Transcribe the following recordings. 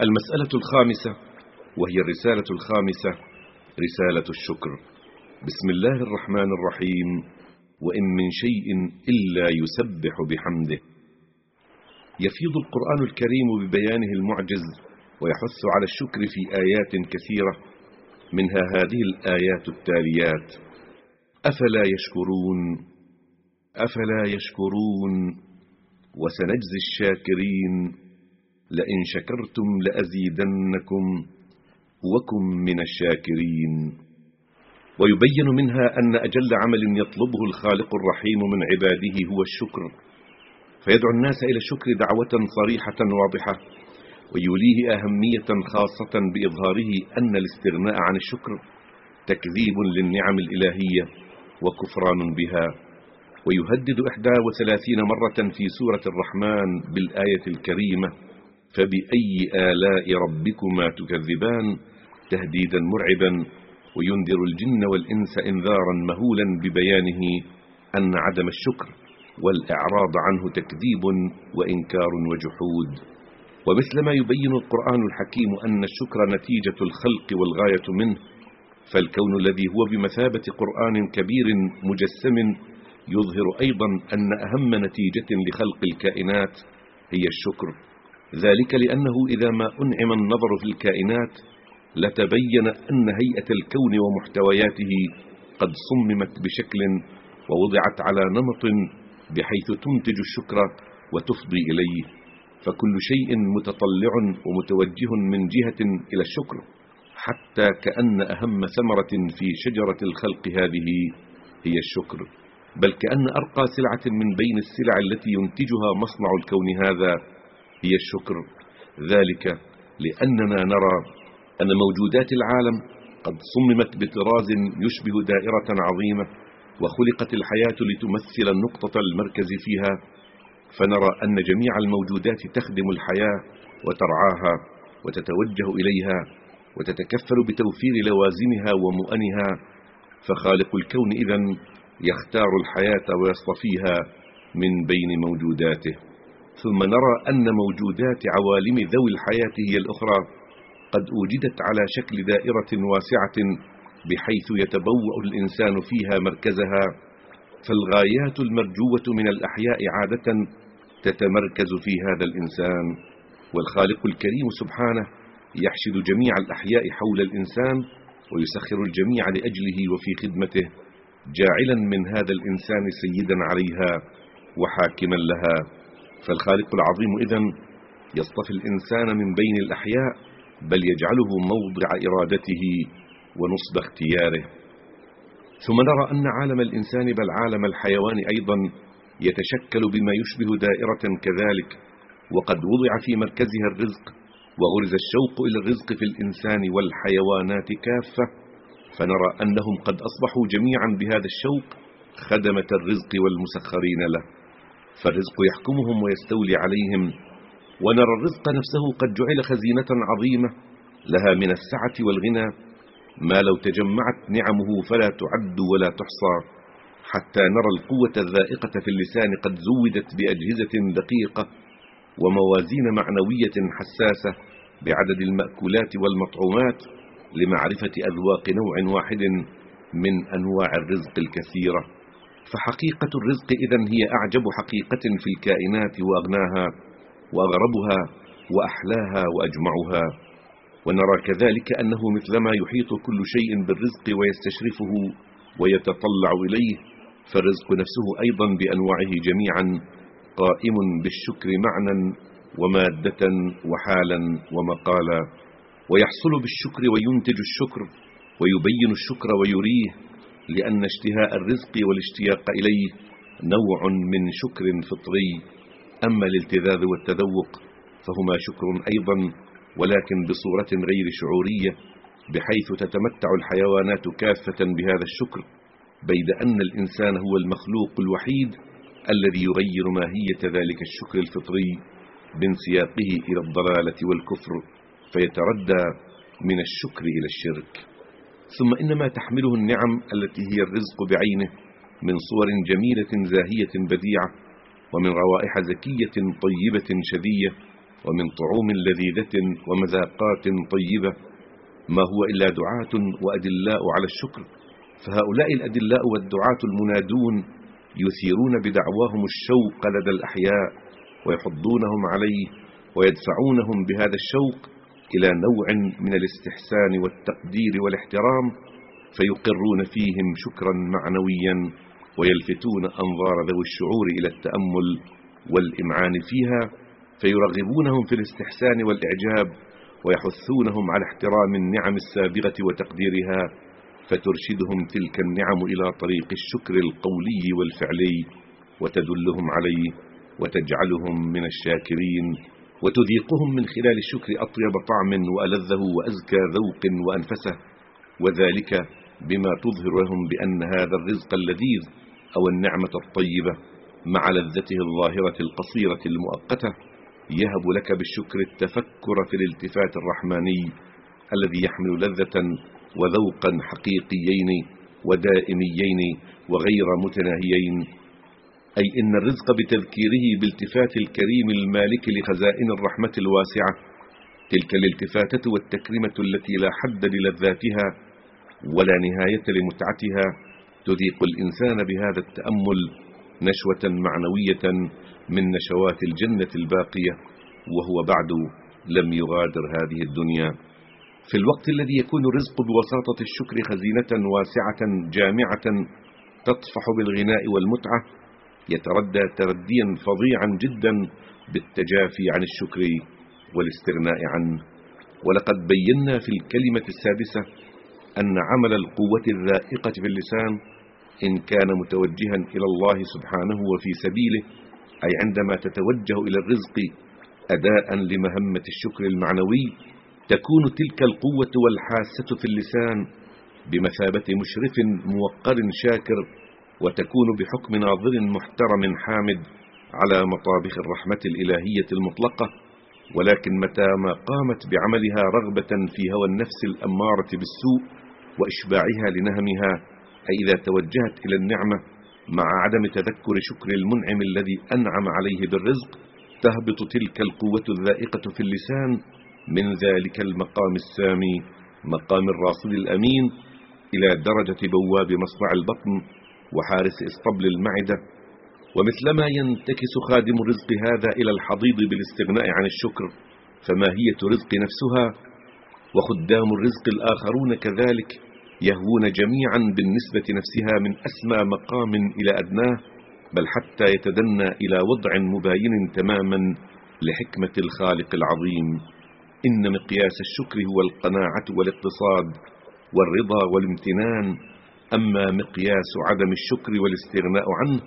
المسألة الخامسة وهي الرسالة الخامسة رسالة الشكر. بسم الله الرحمن الرحيم. وإن من شيء إلا يسبح بحمده. يفيض القرآن الكريم ببيانه المعجز ويحث على الشكر في آيات كثيرة. منها هذه الآيات التاليات أفلا يشكرون؟ أفلا يشكرون؟ وسنجزي الشاكرين؟ لئن شكرتم لأزيدنكم وكم من الشاكرين. ويبين منها أن أجل عمل يطلبه الخالق الرحيم من عباده هو الشكر. فيدعو الناس إلى الشكر دعوة صريحة واضحة ويوليه أهمية خاصة بإظهاره أن الاستغناء عن الشكر تكذيب للنعم الإلهية وكفران بها. ويهدد إحدى وثلاثين مرة في سورة الرحمن بالآية الكريمة فبأي آلاء ربكما تكذبان؟ تهديدا مرعبا وينذر الجن والإنس إنذارا مهولا ببيانه أن عدم الشكر والإعراض عنه تكذيب وإنكار وجحود. ومثل ما يبين القرآن الحكيم أن الشكر نتيجة الخلق والغاية منه فالكون الذي هو بمثابة قرآن كبير مجسم يظهر أيضا أن أهم نتيجة لخلق الكائنات هي الشكر. ذلك لأنه إذا ما أنعم النظر في الكائنات لتبين أن هيئة الكون ومحتوياته قد صممت بشكل ووضعت على نمط بحيث تنتج الشكر وتفضي إليه فكل شيء متطلع ومتوجه من جهة إلى الشكر حتى كأن أهم ثمرة في شجرة الخلق هذه هي الشكر بل كأن أرقى سلعة من بين السلع التي ينتجها مصنع الكون هذا هي الشكر. ذلك لأننا نرى أن موجودات العالم قد صممت بطراز يشبه دائرة عظيمة وخلقت الحياة لتمثل النقطة المركز فيها فنرى أن جميع الموجودات تخدم الحياة وترعاها وتتوجه إليها وتتكفل بتوفير لوازمها ومؤنها فخالق الكون إذن يختار الحياة ويصطفيها من بين موجوداته. ثم نرى أن موجودات عوالم ذوي الحياة هي الأخرى. قد أوجدت على شكل دائرة واسعة بحيث يتبوأ الإنسان فيها مركزها. فالغايات المرجوة من الأحياء عادة تتمركز في هذا الإنسان. والخالق الكريم سبحانه يحشد جميع الأحياء حول الإنسان ويسخر الجميع لأجله وفي خدمته جاعلا من هذا الإنسان سيدا عليها وحاكما لها. فالخالق العظيم إذن يصطفي الإنسان من بين الأحياء بل يجعله موضع إرادته ونصب اختياره. ثم نرى أن عالم الإنسان بل عالم الحيوان أيضا يتشكل بما يشبه دائرة كذلك وقد وضع في مركزها الرزق وغرز الشوق إلى الرزق في الإنسان والحيوانات كافة. فنرى أنهم قد أصبحوا جميعا بهذا الشوق خدمة الرزق والمسخرين له. فالرزق يحكمهم ويستولي عليهم. ونرى الرزق نفسه قد جعل خزينة عظيمة لها من السعة والغنى. ما لو تجمعت نعمه فلا تعد ولا تحصى. حتى نرى القوة الذائقة في اللسان قد زودت بأجهزة دقيقة وموازين معنوية حساسة بعدد المأكولات والمطعومات لمعرفة أذواق نوع واحد من أنواع الرزق الكثيرة. فحقيقة الرزق إذن هي أعجب حقيقة في الكائنات وأغناها وأغربها وأحلاها وأجمعها. ونرى كذلك أنه مثلما يحيط كل شيء بالرزق ويستشرفه ويتطلع إليه فالرزق نفسه أيضا بأنواعه جميعا قائم بالشكر معنى ومادة وحالا ومقالا. ويحصل بالشكر وينتج الشكر ويبين الشكر ويريه لأن اشتهاء الرزق والاشتياق إليه نوع من شكر فطري. أما الالتذاذ والتذوق فهما شكر أيضا ولكن بصورة غير شعورية بحيث تتمتع الحيوانات كافة بهذا الشكر بيد أن الإنسان هو المخلوق الوحيد الذي يغير ماهية ذلك الشكر الفطري بانسياقه إلى الضلالة والكفر فيتردى من الشكر إلى الشرك. ثم إنما تحمله النعم التي هي الرزق بعينه من صور جميلة زاهية بديعة ومن روائح زكية طيبة شذية ومن طعوم لذيذة ومذاقات طيبة. ما هو إلا دعاة وأدلاء على الشكر. فهؤلاء الأدلاء والدعاة المنادون يثيرون بدعواهم الشوق لدى الأحياء ويحضونهم عليه ويدفعونهم بهذا الشوق إلى نوع من الاستحسان والتقدير والاحترام فيقرون فيهم شكرا معنويا ويلفتون أنظار ذوي الشعور إلى التأمل والإمعان فيها فيرغبونهم في الاستحسان والإعجاب ويحثونهم على احترام النعم السابغة وتقديرها فترشدهم تلك النعم إلى طريق الشكر القولي والفعلي وتدلهم عليه وتجعلهم من الشاكرين. وتذيقهم من خلال الشكر أطيب طعم وألذه وأزكى ذوق وأنفسه. وذلك بما تظهر لهم بأن هذا الرزق اللذيذ أو النعمة الطيبة مع لذته الظاهرة القصيرة المؤقتة يهب لك بالشكر التفكر في الالتفات الرحماني الذي يحمل لذة وذوقا حقيقيين ودائميين وغير متناهيين أي إن الرزق بتذكيره بالتفات الكريم المالك لخزائن الرحمة الواسعة. تلك الالتفاتة والتكريمة التي لا حد للذاتها ولا نهاية لمتعتها تذيق الإنسان بهذا التأمل نشوة معنوية من نشوات الجنة الباقية وهو بعد لم يغادر هذه الدنيا. في الوقت الذي يكون الرزق بوساطة الشكر خزينة واسعة جامعة تطفح بالغناء والمتعة يتردى ترديا فظيعا جدا بالتجافي عن الشكر والاستغناء عنه. ولقد بينا في الكلمة السادسة أن عمل القوة الذائقة في اللسان إن كان متوجها إلى الله سبحانه وفي سبيله أي عندما تتوجه إلى الرزق أداء لمهمة الشكر المعنوي تكون تلك القوة والحاسة في اللسان بمثابة مشرف موقر شاكر وتكون بحكم ناظر محترم حامد على مطابخ الرحمة الإلهية المطلقة ولكن متى ما قامت بعملها رغبة في هوى النفس الأمارة بالسوء وإشباعها لنهمها أي إذا توجهت إلى النعمة مع عدم تذكر شكر المنعم الذي أنعم عليه بالرزق تهبط تلك القوة الذائقة في اللسان من ذلك المقام السامي مقام الراصد الأمين إلى درجة بواب مصنع البطن وحارس اسطبل المعدة. ومثلما ينتكس خادم الرزق هذا إلى الحضيض بالاستغناء عن الشكر فماهية رزق نفسها وخدام الرزق الآخرون كذلك يهوون جميعا بالنسبة نفسها من أسمى مقام إلى أدناه بل حتى يتدنى إلى وضع مباين تماما لحكمة الخالق العظيم. إن مقياس الشكر هو القناعة والاقتصاد والرضا والامتنان. أما مقياس عدم الشكر والاستغناء عنه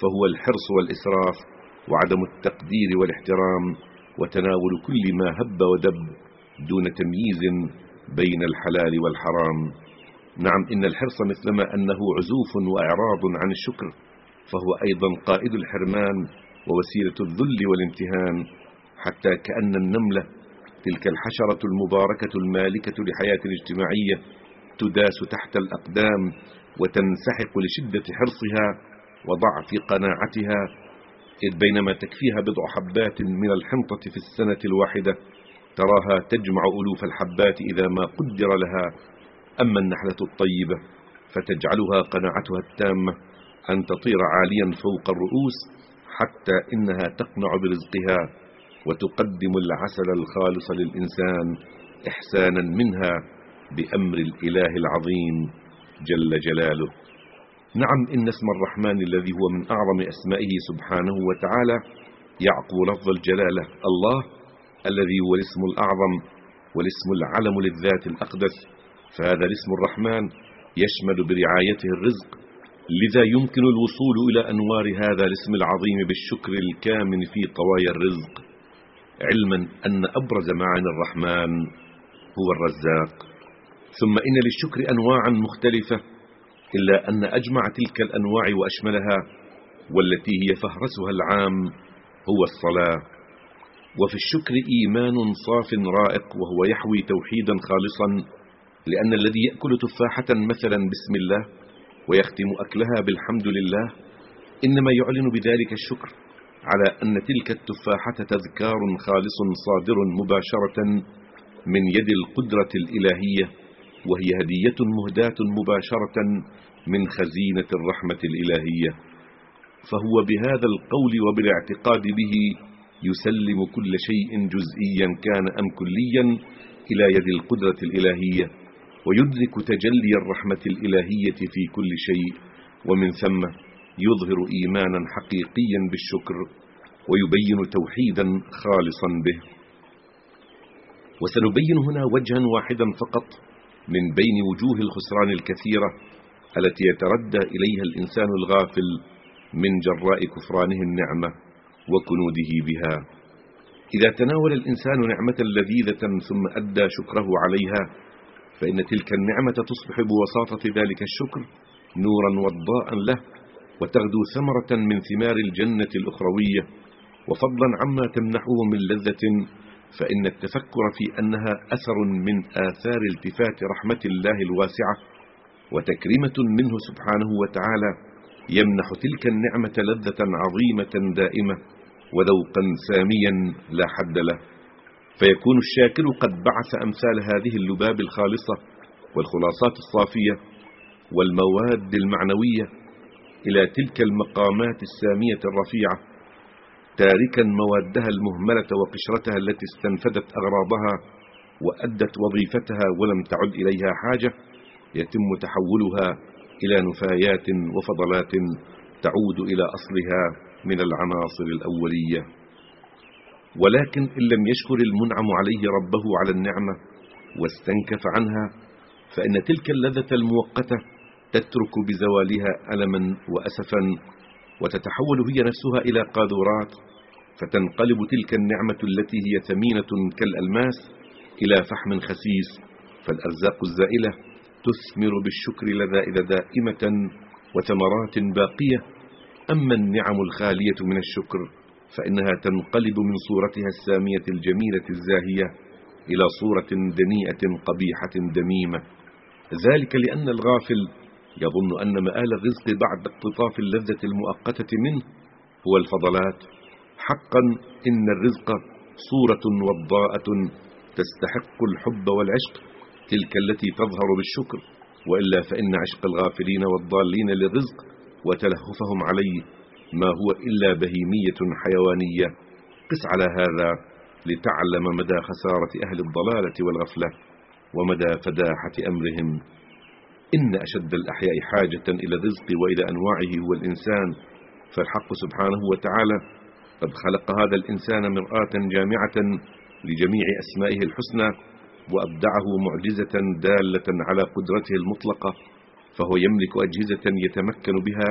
فهو الحرص والإسراف وعدم التقدير والاحترام وتناول كل ما هب ودب دون تمييز بين الحلال والحرام. نعم إن الحرص مثلما أنه عزوف وإعراض عن الشكر فهو أيضا قائد الحرمان ووسيلة الذل والامتهان حتى كأن النملة تلك الحشرة المباركة المالكة لحياة الاجتماعية تداس تحت الأقدام وتنسحق لشدة حرصها وضعف قناعتها إذ بينما تكفيها بضع حبات من الحنطة في السنة الواحدة تراها تجمع ألوف الحبات إذا ما قدر لها. أما النحلة الطيبة فتجعلها قناعتها التامة أن تطير عاليا فوق الرؤوس حتى إنها تقنع برزقها وتقدم العسل الخالص للإنسان إحسانا منها بأمر الإله العظيم. جل جلاله. نعم إن اسم الرحمن الذي هو من أعظم أسمائه سبحانه وتعالى يعقب لفظ الجلالة الله الذي هو الاسم الأعظم والاسم العلم للذات الأقدس. فهذا الاسم الرحمن يشمل برعايته الرزق لذا يمكن الوصول إلى أنوار هذا الاسم العظيم بالشكر الكامن في طوايا الرزق. علما أن أبرز معاني الرحمن هو الرزاق. ثم إن للشكر أنواعا مختلفة إلا أن أجمع تلك الأنواع وأشملها والتي هي فهرسها العام هو الصلاة. وفي الشكر إيمان صاف رائق وهو يحوي توحيدا خالصا لأن الذي يأكل تفاحة مثلا بسم الله ويختم أكلها بالحمد لله إنما يعلن بذلك الشكر على أن تلك التفاحة تذكار خالص صادر مباشرة من يد القدرة الإلهية. وهي هدية مهداة مباشرة من خزينة الرحمة الإلهية. فهو بهذا القول وبالاعتقاد به يسلم كل شيء جزئيا كان أم كليا إلى يد القدرة الإلهية ويدرك تجلي الرحمة الإلهية في كل شيء ومن ثم يظهر إيمانا حقيقيا بالشكر ويبين توحيدا خالصا به. وسنبين هنا وجها واحدا فقط من بين وجوه الخسران الكثيرة التي يتردى إليها الإنسان الغافل من جراء كفرانه النعمة وكنوده بها. إذا تناول الإنسان نعمة لذيذة ثم أدى شكره عليها فإن تلك النعمة تصبح بوساطة ذلك الشكر نورا وضاء له وتغدو ثمرة من ثمار الجنة الأخروية وفضلا عما تمنحه من لذة فإن التفكر في أنها أثر من آثار التفات رحمة الله الواسعة وتكريمة منه سبحانه وتعالى يمنح تلك النعمة لذة عظيمة دائمة وذوقا ساميا لا حد له. فيكون الشاكر قد بعث أمثال هذه اللباب الخالصة والخلاصات الصافية والمواد المعنوية إلى تلك المقامات السامية الرفيعة تاركا موادها المهملة وقشرتها التي استنفدت أغراضها وأدت وظيفتها ولم تعد إليها حاجة يتم تحولها إلى نفايات وفضلات تعود إلى أصلها من العناصر الأولية. ولكن إن لم يشكر المنعم عليه ربه على النعمة واستنكف عنها فإن تلك اللذة المؤقتة تترك بزوالها ألما وأسفا وتتحول هي نفسها إلى قاذورات فتنقلب تلك النعمة التي هي ثمينة كالألماس إلى فحم خسيس فالأرزاق الزائلة تثمر بالشكر لذائذ دائمة وثمرات باقية. أما النعم الخالية من الشكر فإنها تنقلب من صورتها السامية الجميلة الزاهية إلى صورة دنيئة قبيحة دميمة. ذلك لأن الغافل يظن أن مآل الرزق بعد اقتطاف اللذة المؤقتة منه هو الفضلات. حقا إن الرزق صورة وضاءة تستحق الحب والعشق تلك التي تظهر بالشكر. وإلا فإن عشق الغافلين والضالين للرزق وتلهفهم عليه ما هو إلا بهيمية حيوانية. قس على هذا لتعلم مدى خسارة أهل الضلالة والغفلة ومدى فداحة أمرهم. إن أشد الأحياء حاجة إلى الرزق وإلى أنواعه هو الإنسان. فالحق سبحانه وتعالى قد خلق هذا الإنسان مرآة جامعة لجميع أسمائه الحسنى وأبدعه معجزة دالة على قدرته المطلقة فهو يملك أجهزة يتمكن بها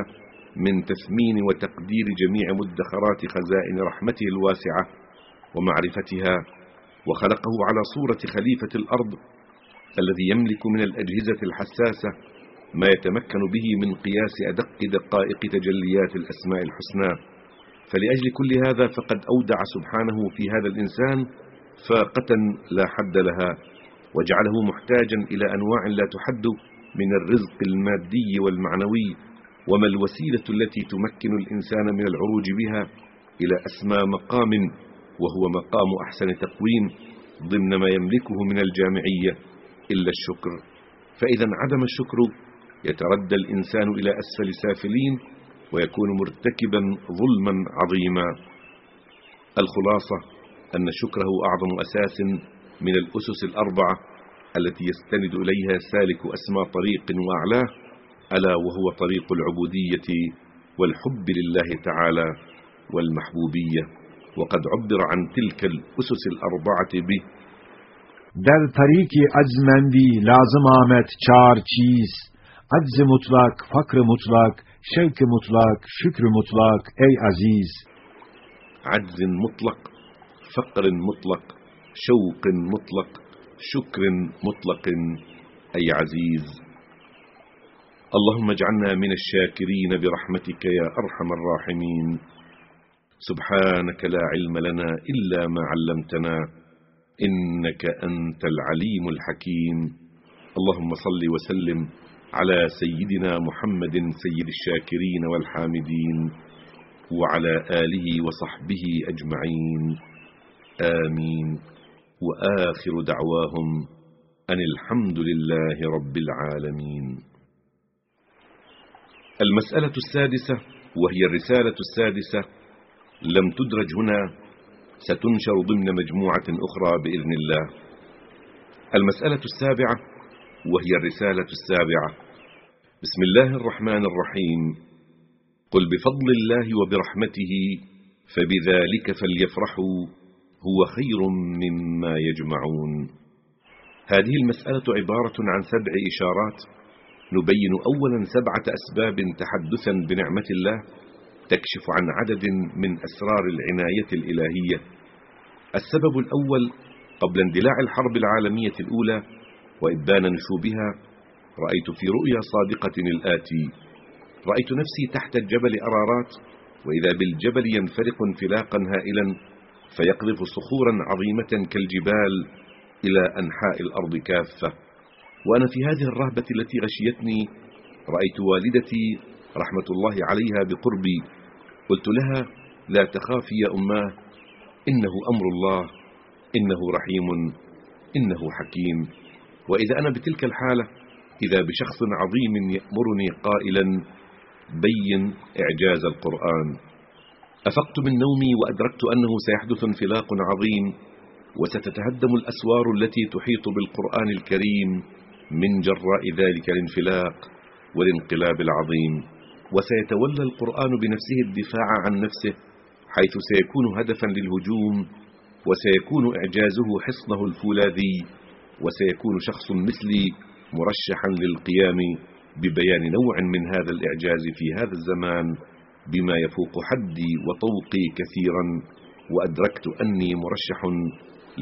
من تثمين وتقدير جميع مدخرات خزائن رحمته الواسعة ومعرفتها وخلقه على صورة خليفة الأرض الذي يملك من الأجهزة الحساسة ما يتمكن به من قياس أدق دقائق تجليات الأسماء الحسنى. فلأجل كل هذا فقد أودع سبحانه في هذا الإنسان فاقة لا حد لها وجعله محتاجا إلى أنواع لا تحد من الرزق المادي والمعنوي وما الوسيلة التي تمكن الإنسان من العروج بها إلى أسمى مقام وهو مقام أحسن تقويم ضمن ما يملكه من الجامعية. إلا الشكر. فإذا عدم الشكر يتردى الإنسان إلى أسفل سافلين ويكون مرتكبا ظلما عظيما. الخلاصة أن شكره أعظم أساس من الأسس الأربعة التي يستند إليها سالك أسمى طريق وأعلاه ألا وهو طريق العبودية والحب لله تعالى والمحبوبية. وقد عبر عن تلك الأسس الأربعة به در طریقی عزمندی لازم آمد چار چیز عجز مطلق فقر مطلق شوق مطلق شكر مطلق ey aziz عجز مطلق فقر مطلق شوق مطلق شكر مطلق أي عزيز اللهم اجعلنا من الشاكرين برحمتك يا أرحم الراحمين سبحانك لا علم لنا إلا ما علمتنا. إنك أنت العليم الحكيم. اللهم صل وسلم على سيدنا محمد سيد الشاكرين والحامدين وعلى آله وصحبه أجمعين. آمين. وآخر دعواهم أن الحمد لله رب العالمين. المسألة السادسة وهي الرسالة السادسة لم تدرج هنا ستنشر ضمن مجموعة أخرى بإذن الله. المسألة السابعة وهي الرسالة السابعة. بسم الله الرحمن الرحيم. قل بفضل الله وبرحمته فبذلك فليفرحوا هو خير مما يجمعون. هذه المسألة عبارة عن سبع إشارات. نبين أولا سبعة أسباب تحدثا بنعمة الله تكشف عن عدد من أسرار العناية الإلهية. السبب الأول قبل اندلاع الحرب العالمية الأولى وإبان نشوبها رأيت في رؤيا صادقة الآتي رأيت نفسي تحت الجبل أرارات وإذا بالجبل ينفرق انفلاقا هائلا فيقذف صخورا عظيمة كالجبال إلى أنحاء الأرض كافة. وأنا في هذه الرهبة التي غشيتني رأيت والدتي رحمة الله عليها بقربي قلت لها لا تخافي يا أماه إنه أمر الله إنه رحيم إنه حكيم. وإذا أنا بتلك الحالة إذا بشخص عظيم يأمرني قائلا بين إعجاز القرآن. أفقت من نومي وأدركت أنه سيحدث انفلاق عظيم وستتهدم الأسوار التي تحيط بالقرآن الكريم من جراء ذلك الانفلاق والانقلاب العظيم. وسيتولى القرآن بنفسه الدفاع عن نفسه حيث سيكون هدفا للهجوم وسيكون إعجازه حصنه الفولاذي وسيكون شخص مثلي مرشحا للقيام ببيان نوع من هذا الإعجاز في هذا الزمان بما يفوق حدي وطوقي كثيرا وأدركت أني مرشح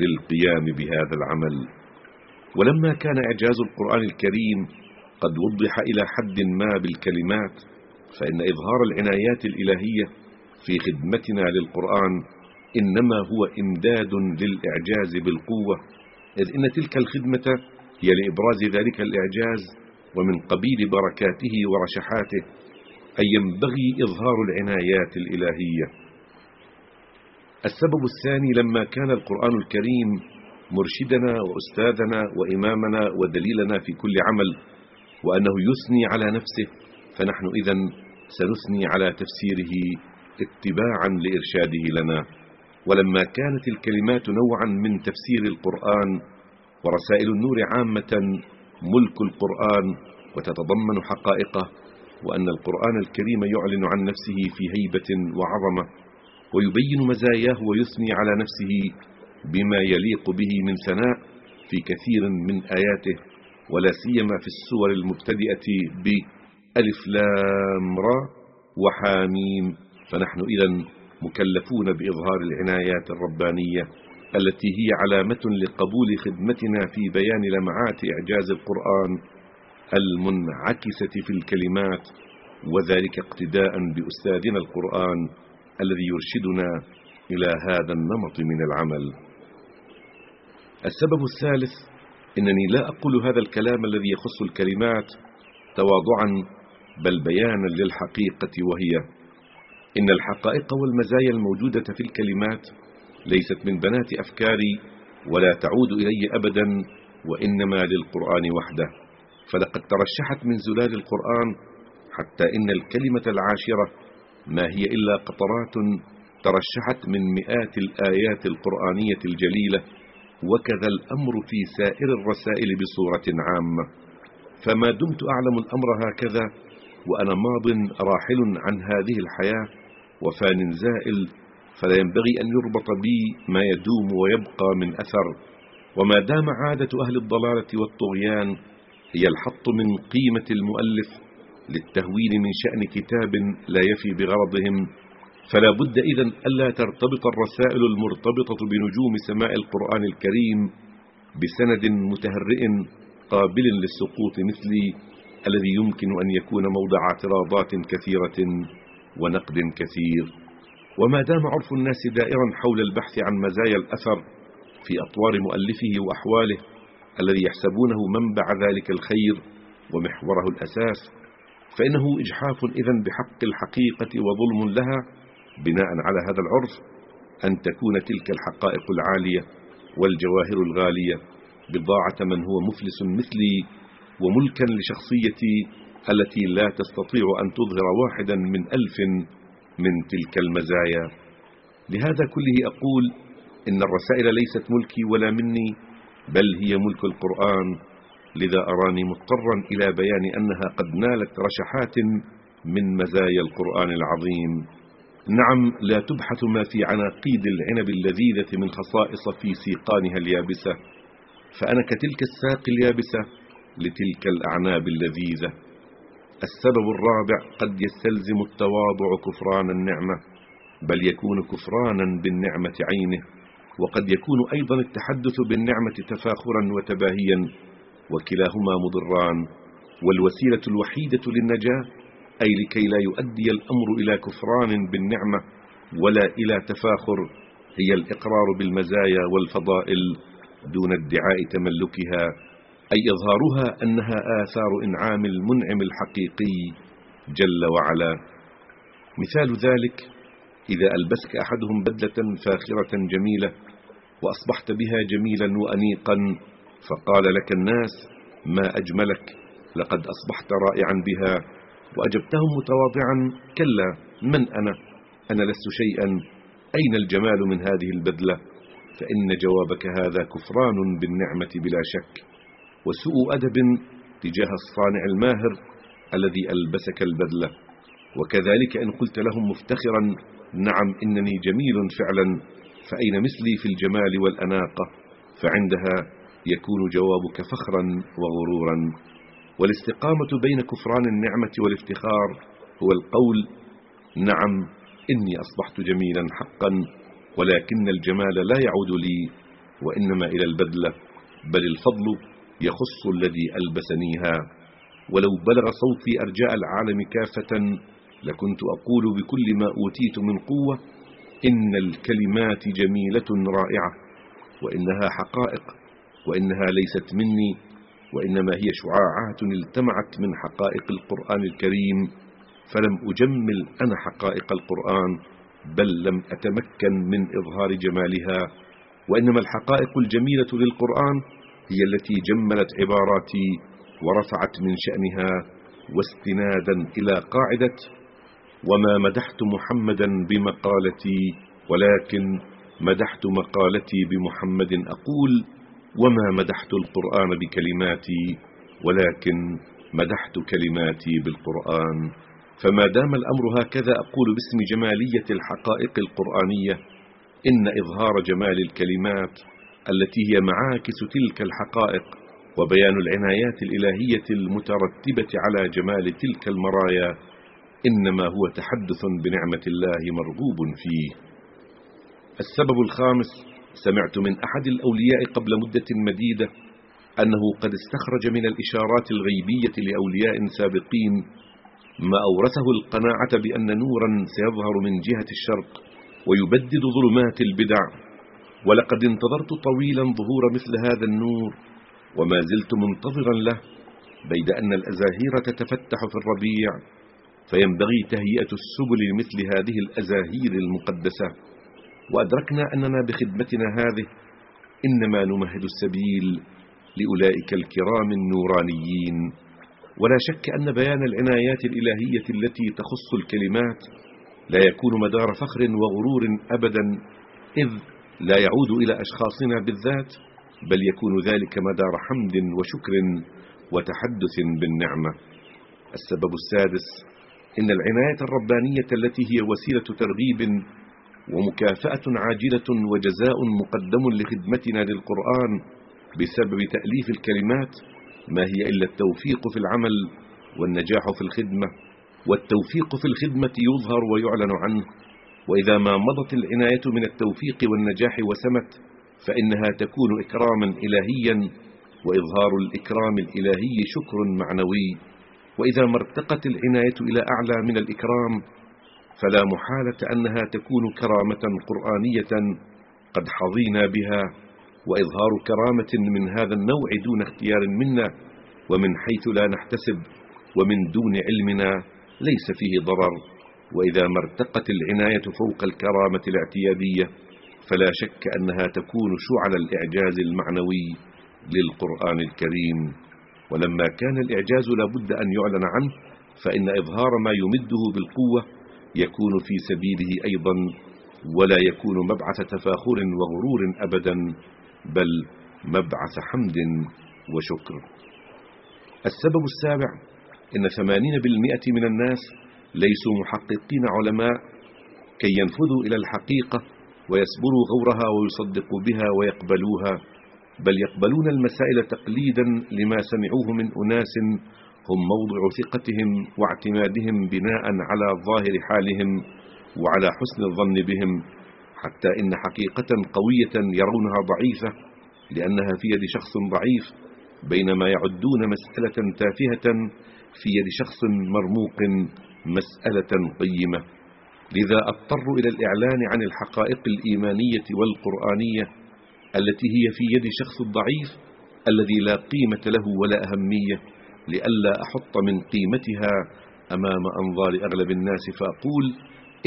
للقيام بهذا العمل. ولما كان إعجاز القرآن الكريم قد وضح إلى حد ما بالكلمات فإن إظهار العنايات الإلهية في خدمتنا للقرآن إنما هو إمداد للإعجاز بالقوة إذ إن تلك الخدمة هي لإبراز ذلك الإعجاز ومن قبيل بركاته ورشحاته أي ينبغي إظهار العنايات الإلهية. السبب الثاني لما كان القرآن الكريم مرشدنا وأستاذنا وإمامنا ودليلنا في كل عمل وأنه يثني على نفسه فنحن إذا سنثني على تفسيره اتباعا لإرشاده لنا. ولما كانت الكلمات نوعا من تفسير القرآن ورسائل النور عامة ملك القرآن وتتضمن حقائقه وأن القرآن الكريم يعلن عن نفسه في هيبة وعظمة ويبين مزاياه ويثني على نفسه بما يليق به من ثناء في كثير من آياته ولا سيما في السور المبتدئة بألف لام را وحاميم. فنحن إذا مكلفون بإظهار العنايات الربانية التي هي علامة لقبول خدمتنا في بيان لمعات إعجاز القرآن المنعكسة في الكلمات وذلك اقتداء بأستاذنا القرآن الذي يرشدنا إلى هذا النمط من العمل. السبب الثالث إنني لا أقول هذا الكلام الذي يخص الكلمات تواضعا بل بيانا للحقيقة وهي إن الحقائق والمزايا الموجودة في الكلمات ليست من بنات أفكاري ولا تعود إلي أبدا وإنما للقرآن وحده. فلقد ترشحت من زلال القرآن حتى إن الكلمة العاشرة ما هي إلا قطرات ترشحت من مئات الآيات القرآنية الجليلة وكذا الأمر في سائر الرسائل بصورة عامة. فما دمت أعلم الأمر هكذا وأنا ماض راحل عن هذه الحياة وفان زائل فلا ينبغي أن يربط بي ما يدوم ويبقى من أثر. وما دام عادة أهل الضلالة والطغيان هي الحط من قيمة المؤلف للتهوين من شأن كتاب لا يفي بغرضهم فلا بد إذن ألا ترتبط الرسائل المرتبطة بنجوم سماء القرآن الكريم بسند متهرئ قابل للسقوط مثلي الذي يمكن أن يكون موضع اعتراضات كثيرة ونقد كثير. وما دام عرف الناس دائرا حول البحث عن مزايا الأثر في أطوار مؤلفه وأحواله الذي يحسبونه منبع ذلك الخير ومحوره الأساس فإنه إجحاف إذن بحق الحقيقة وظلم لها بناء على هذا العرف أن تكون تلك الحقائق العالية والجواهر الغالية بضاعة من هو مفلس مثلي وملكا لشخصيتي التي لا تستطيع أن تظهر واحدا من ألف من تلك المزايا. لهذا كله أقول إن الرسائل ليست ملكي ولا مني بل هي ملك القرآن. لذا أراني مضطرا إلى بيان أنها قد نالت رشحات من مزايا القرآن العظيم. نعم لا تبحث ما في عناقيد العنب اللذيذة من خصائص في سيقانها اليابسة. فأنا كتلك الساق اليابسة لتلك الأعناب اللذيذة. السبب الرابع قد يستلزم التواضع كفران النعمة بل يكون كفرانا بالنعمة عينه وقد يكون أيضا التحدث بالنعمة تفاخرا وتباهيا وكلاهما مضران. والوسيلة الوحيدة للنجاة أي لكي لا يؤدي الأمر إلى كفران بالنعمة ولا إلى تفاخر هي الإقرار بالمزايا والفضائل دون ادعاء تملكها أي إظهارها أنها آثار إنعام المنعم الحقيقي جل وعلا. مثال ذلك إذا ألبسك أحدهم بدلة فاخرة جميلة وأصبحت بها جميلا وأنيقا فقال لك الناس ما أجملك لقد أصبحت رائعا بها وأجبتهم متواضعا كلا من أنا؟ أنا لست شيئا. أين الجمال من هذه البدلة؟ فإن جوابك هذا كفران بالنعمة بلا شك. وسوء أدب تجاه الصانع الماهر الذي ألبسك البدلة. وكذلك إن قلت لهم مفتخرا نعم إنني جميل فعلا فأين مثلي في الجمال والأناقة؟ فعندها يكون جوابك فخرا وغرورا. والاستقامة بين كفران النعمة والافتخار هو القول نعم إني أصبحت جميلا حقا ولكن الجمال لا يعود لي وإنما إلى البدلة بل الفضل يخص الذي ألبسنيها. ولو بلغ صوتي أرجاء العالم كافة لكنت أقول بكل ما أوتيت من قوة إن الكلمات جميلة رائعة وإنها حقائق وإنها ليست مني وإنما هي شعاعات التمعت من حقائق القرآن الكريم. فلم أجمل أنا حقائق القرآن بل لم أتمكن من إظهار جمالها. وإنما الحقائق الجميلة للقرآن هي التي جملت عباراتي ورفعت من شأنها واستنادا إلى قاعدة وما مدحت محمدا بمقالتي ولكن مدحت مقالتي بمحمد أقول وما مدحت القرآن بكلماتي ولكن مدحت كلماتي بالقرآن. فما دام الأمر هكذا أقول باسم جمالية الحقائق القرآنية إن إظهار جمال الكلمات التي هي معاكس تلك الحقائق وبيان العنايات الإلهية المترتبة على جمال تلك المرايا إنما هو تحدث بنعمة الله مرغوب فيه. السبب الخامس سمعت من أحد الأولياء قبل مدة مديدة أنه قد استخرج من الإشارات الغيبية لأولياء سابقين ما أورثه القناعة بأن نورا سيظهر من جهة الشرق ويبدد ظلمات البدع. ولقد انتظرت طويلا ظهور مثل هذا النور وما زلت منتظرا له بيد أن الأزاهير تتفتح في الربيع فينبغي تهيئة السبل لمثل هذه الأزاهير المقدسة. وأدركنا أننا بخدمتنا هذه إنما نمهد السبيل لأولئك الكرام النورانيين. ولا شك أن بيان العنايات الإلهية التي تخص الكلمات لا يكون مدار فخر وغرور أبدا إذ لا يعود إلى أشخاصنا بالذات بل يكون ذلك مدار حمد وشكر وتحدث بالنعمة. السبب السادس إن العناية الربانية التي هي وسيلة ترغيب ومكافأة عاجلة وجزاء مقدم لخدمتنا للقرآن بسبب تأليف الكلمات ما هي إلا التوفيق في العمل والنجاح في الخدمة. والتوفيق في الخدمة يظهر ويعلن عنه. وإذا ما مضت العناية من التوفيق والنجاح وسمت فإنها تكون إكراما إلهيا وإظهار الإكرام الإلهي شكر معنوي. وإذا ما ارتقت العناية إلى أعلى من الإكرام فلا محالة أنها تكون كرامة قرآنية قد حظينا بها. وإظهار كرامة من هذا النوع دون اختيار منا ومن حيث لا نحتسب ومن دون علمنا ليس فيه ضرر. وإذا ما ارتقت العناية فوق الكرامة الاعتيادية فلا شك أنها تكون شعل الإعجاز المعنوي للقرآن الكريم. ولما كان الإعجاز لابد أن يعلن عنه فإن إظهار ما يمده بالقوة يكون في سبيله أيضا ولا يكون مبعث تفاخر وغرور أبدا بل مبعث حمد وشكر. السبب السابع إن ثمانين بالمئة من الناس ليسوا محققين علماء كي ينفذوا إلى الحقيقة ويسبروا غورها ويصدقوا بها ويقبلوها بل يقبلون المسائل تقليدا لما سمعوه من أناس هم موضع ثقتهم واعتمادهم بناء على ظاهر حالهم وعلى حسن الظن بهم حتى إن حقيقة قوية يرونها ضعيفة لأنها في يد شخص ضعيف بينما يعدون مسألة تافهة في يد شخص مرموق مسألة قيمة. لذا أضطر إلى الإعلان عن الحقائق الإيمانية والقرآنية التي هي في يد شخص ضعيف الذي لا قيمة له ولا أهمية لئلا أحط من قيمتها أمام أنظار أغلب الناس فأقول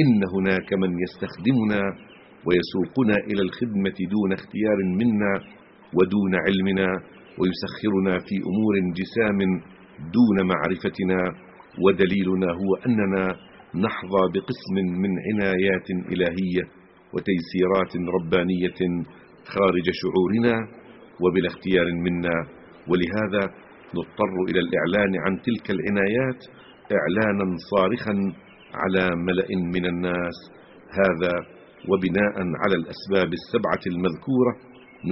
إن هناك من يستخدمنا ويسوقنا إلى الخدمة دون اختيار منا ودون علمنا ويسخرنا في أمور جسام دون معرفتنا. ودليلنا هو أننا نحظى بقسم من عنايات إلهية وتيسيرات ربانية خارج شعورنا وبلا اختيار منا ولهذا نضطر إلى الإعلان عن تلك العنايات إعلانا صارخا على ملأ من الناس. هذا وبناء على الأسباب السبعة المذكورة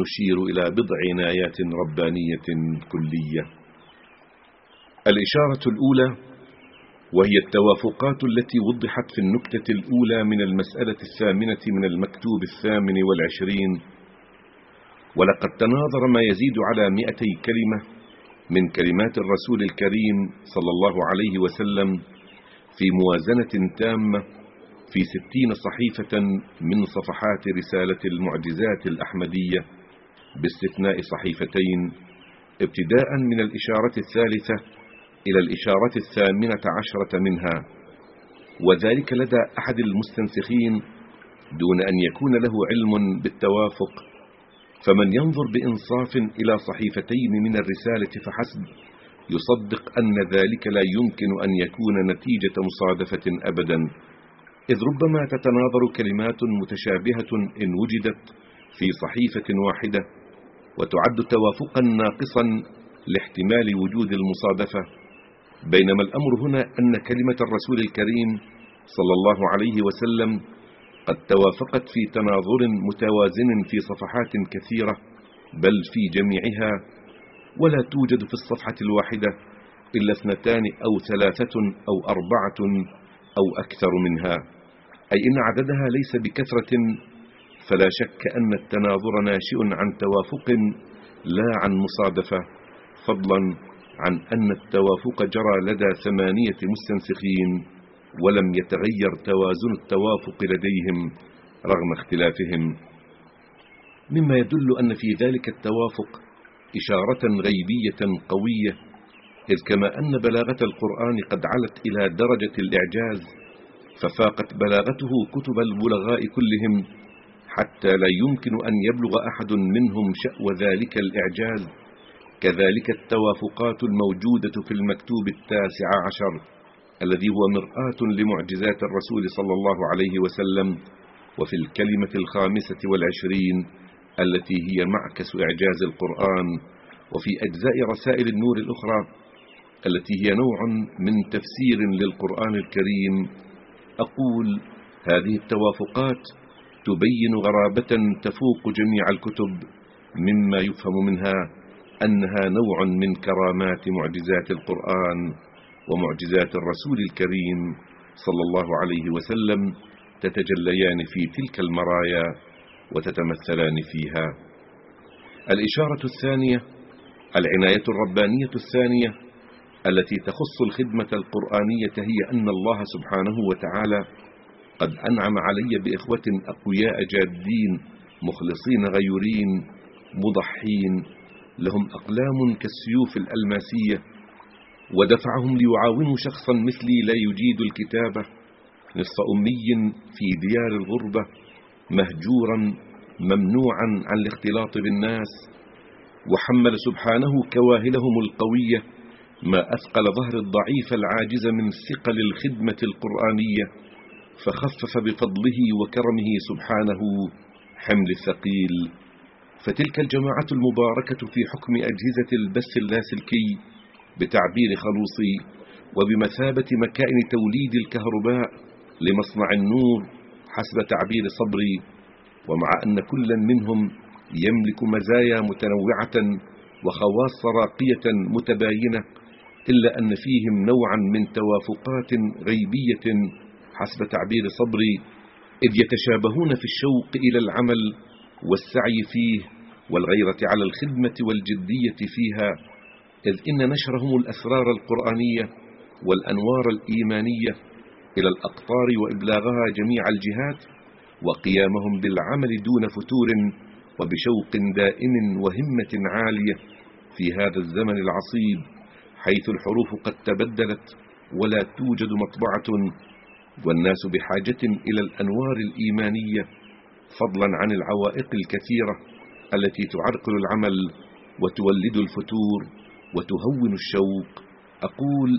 نشير إلى بضع عنايات ربانية كلية. الإشارة الأولى وهي التوافقات التي وضحت في النكتة الأولى من المسألة الثامنة من المكتوب الثامن والعشرين. ولقد تناظر ما يزيد على مئتي كلمة من كلمات الرسول الكريم صلى الله عليه وسلم في موازنة تامة في ستين صحيفة من صفحات رسالة المعجزات الأحمدية باستثناء صحيفتين ابتداء من الإشارة الثالثة إلى الإشارة الثامنة عشرة منها وذلك لدى أحد المستنسخين دون أن يكون له علم بالتوافق فمن ينظر بإنصاف إلى صحيفتين من الرسالة فحسب يصدق أن ذلك لا يمكن أن يكون نتيجة مصادفة أبدا إذ ربما تتناظر كلمات متشابهة إن وجدت في صحيفة واحدة وتعد توافقا ناقصا لاحتمال وجود المصادفة. بينما الأمر هنا أن كلمة الرسول الكريم صلى الله عليه وسلم قد توافقت في تناظر متوازن في صفحات كثيرة بل في جميعها ولا توجد في الصفحة الواحدة إلا اثنتان أو ثلاثة أو أربعة أو أكثر منها. أي إن عددها ليس بكثرة فلا شك أن التناظر ناشئ عن توافق لا عن مصادفة فضلا عن أن التوافق جرى لدى ثمانية مستنسخين ولم يتغير توازن التوافق لديهم رغم اختلافهم. مما يدل أن في ذلك التوافق إشارة غيبية قوية إذ كما أن بلاغة القرآن قد علت إلى درجة الإعجاز ففاقت بلاغته كتب البلغاء كلهم حتى لا يمكن أن يبلغ أحد منهم شأو ذلك الإعجاز. كذلك التوافقات الموجودة في المكتوب التاسع عشر الذي هو مرآة لمعجزات الرسول صلى الله عليه وسلم وفي الكلمة الخامسة والعشرين التي هي معكس إعجاز القرآن وفي أجزاء رسائل النور الأخرى التي هي نوع من تفسير للقرآن الكريم. أقول هذه التوافقات تبين غرابة تفوق جميع الكتب مما يفهم منها أنها نوع من كرامات معجزات القرآن ومعجزات الرسول الكريم صلى الله عليه وسلم تتجليان في تلك المرايا وتتمثلان فيها. الإشارة الثانية العناية الربانية الثانية التي تخص الخدمة القرآنية هي أن الله سبحانه وتعالى قد أنعم علي بإخوة أقوياء جادين مخلصين غيورين مضحين لهم أقلام كالسيوف الألماسية ودفعهم ليعاونوا شخصا مثلي لا يجيد الكتابة نصف أمي في ديار الغربة مهجورا ممنوعا عن الاختلاط بالناس وحمل سبحانه كواهلهم القوية ما أثقل ظهر الضعيف العاجز من ثقل الخدمة القرآنية فخفف بفضله وكرمه سبحانه حمل الثقيل فتلك الجماعة المباركة في حكم أجهزة البث اللاسلكي بتعبير خلوصي وبمثابة مكائن توليد الكهرباء لمصنع النور حسب تعبير صبري ومع أن كلا منهم يملك مزايا متنوعة وخواص راقية متباينة إلا أن فيهم نوعا من توافقات غيبية حسب تعبير صبري إذ يتشابهون في الشوق إلى العمل والسعي فيه والغيرة على الخدمة والجدية فيها إذ إن نشرهم الأسرار القرآنية والأنوار الإيمانية إلى الأقطار وإبلاغها جميع الجهات وقيامهم بالعمل دون فتور وبشوق دائم وهمة عالية في هذا الزمن العصيب حيث الحروف قد تبدلت ولا توجد مطبعة والناس بحاجة إلى الأنوار الإيمانية فضلا عن العوائق الكثيرة التي تعرقل العمل وتولد الفتور وتهون الشوق. أقول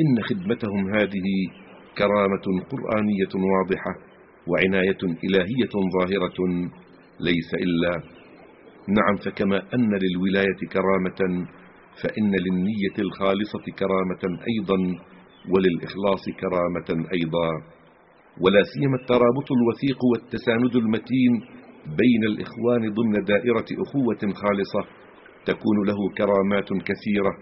إن خدمتهم هذه كرامة قرآنية واضحة وعناية إلهية ظاهرة ليس إلا. نعم فكما أن للولاية كرامة فإن للنية الخالصة كرامة أيضا وللإخلاص كرامة أيضا. ولا سيما الترابط الوثيق والتساند المتين بين الإخوان ضمن دائرة أخوة خالصة تكون له كرامات كثيرة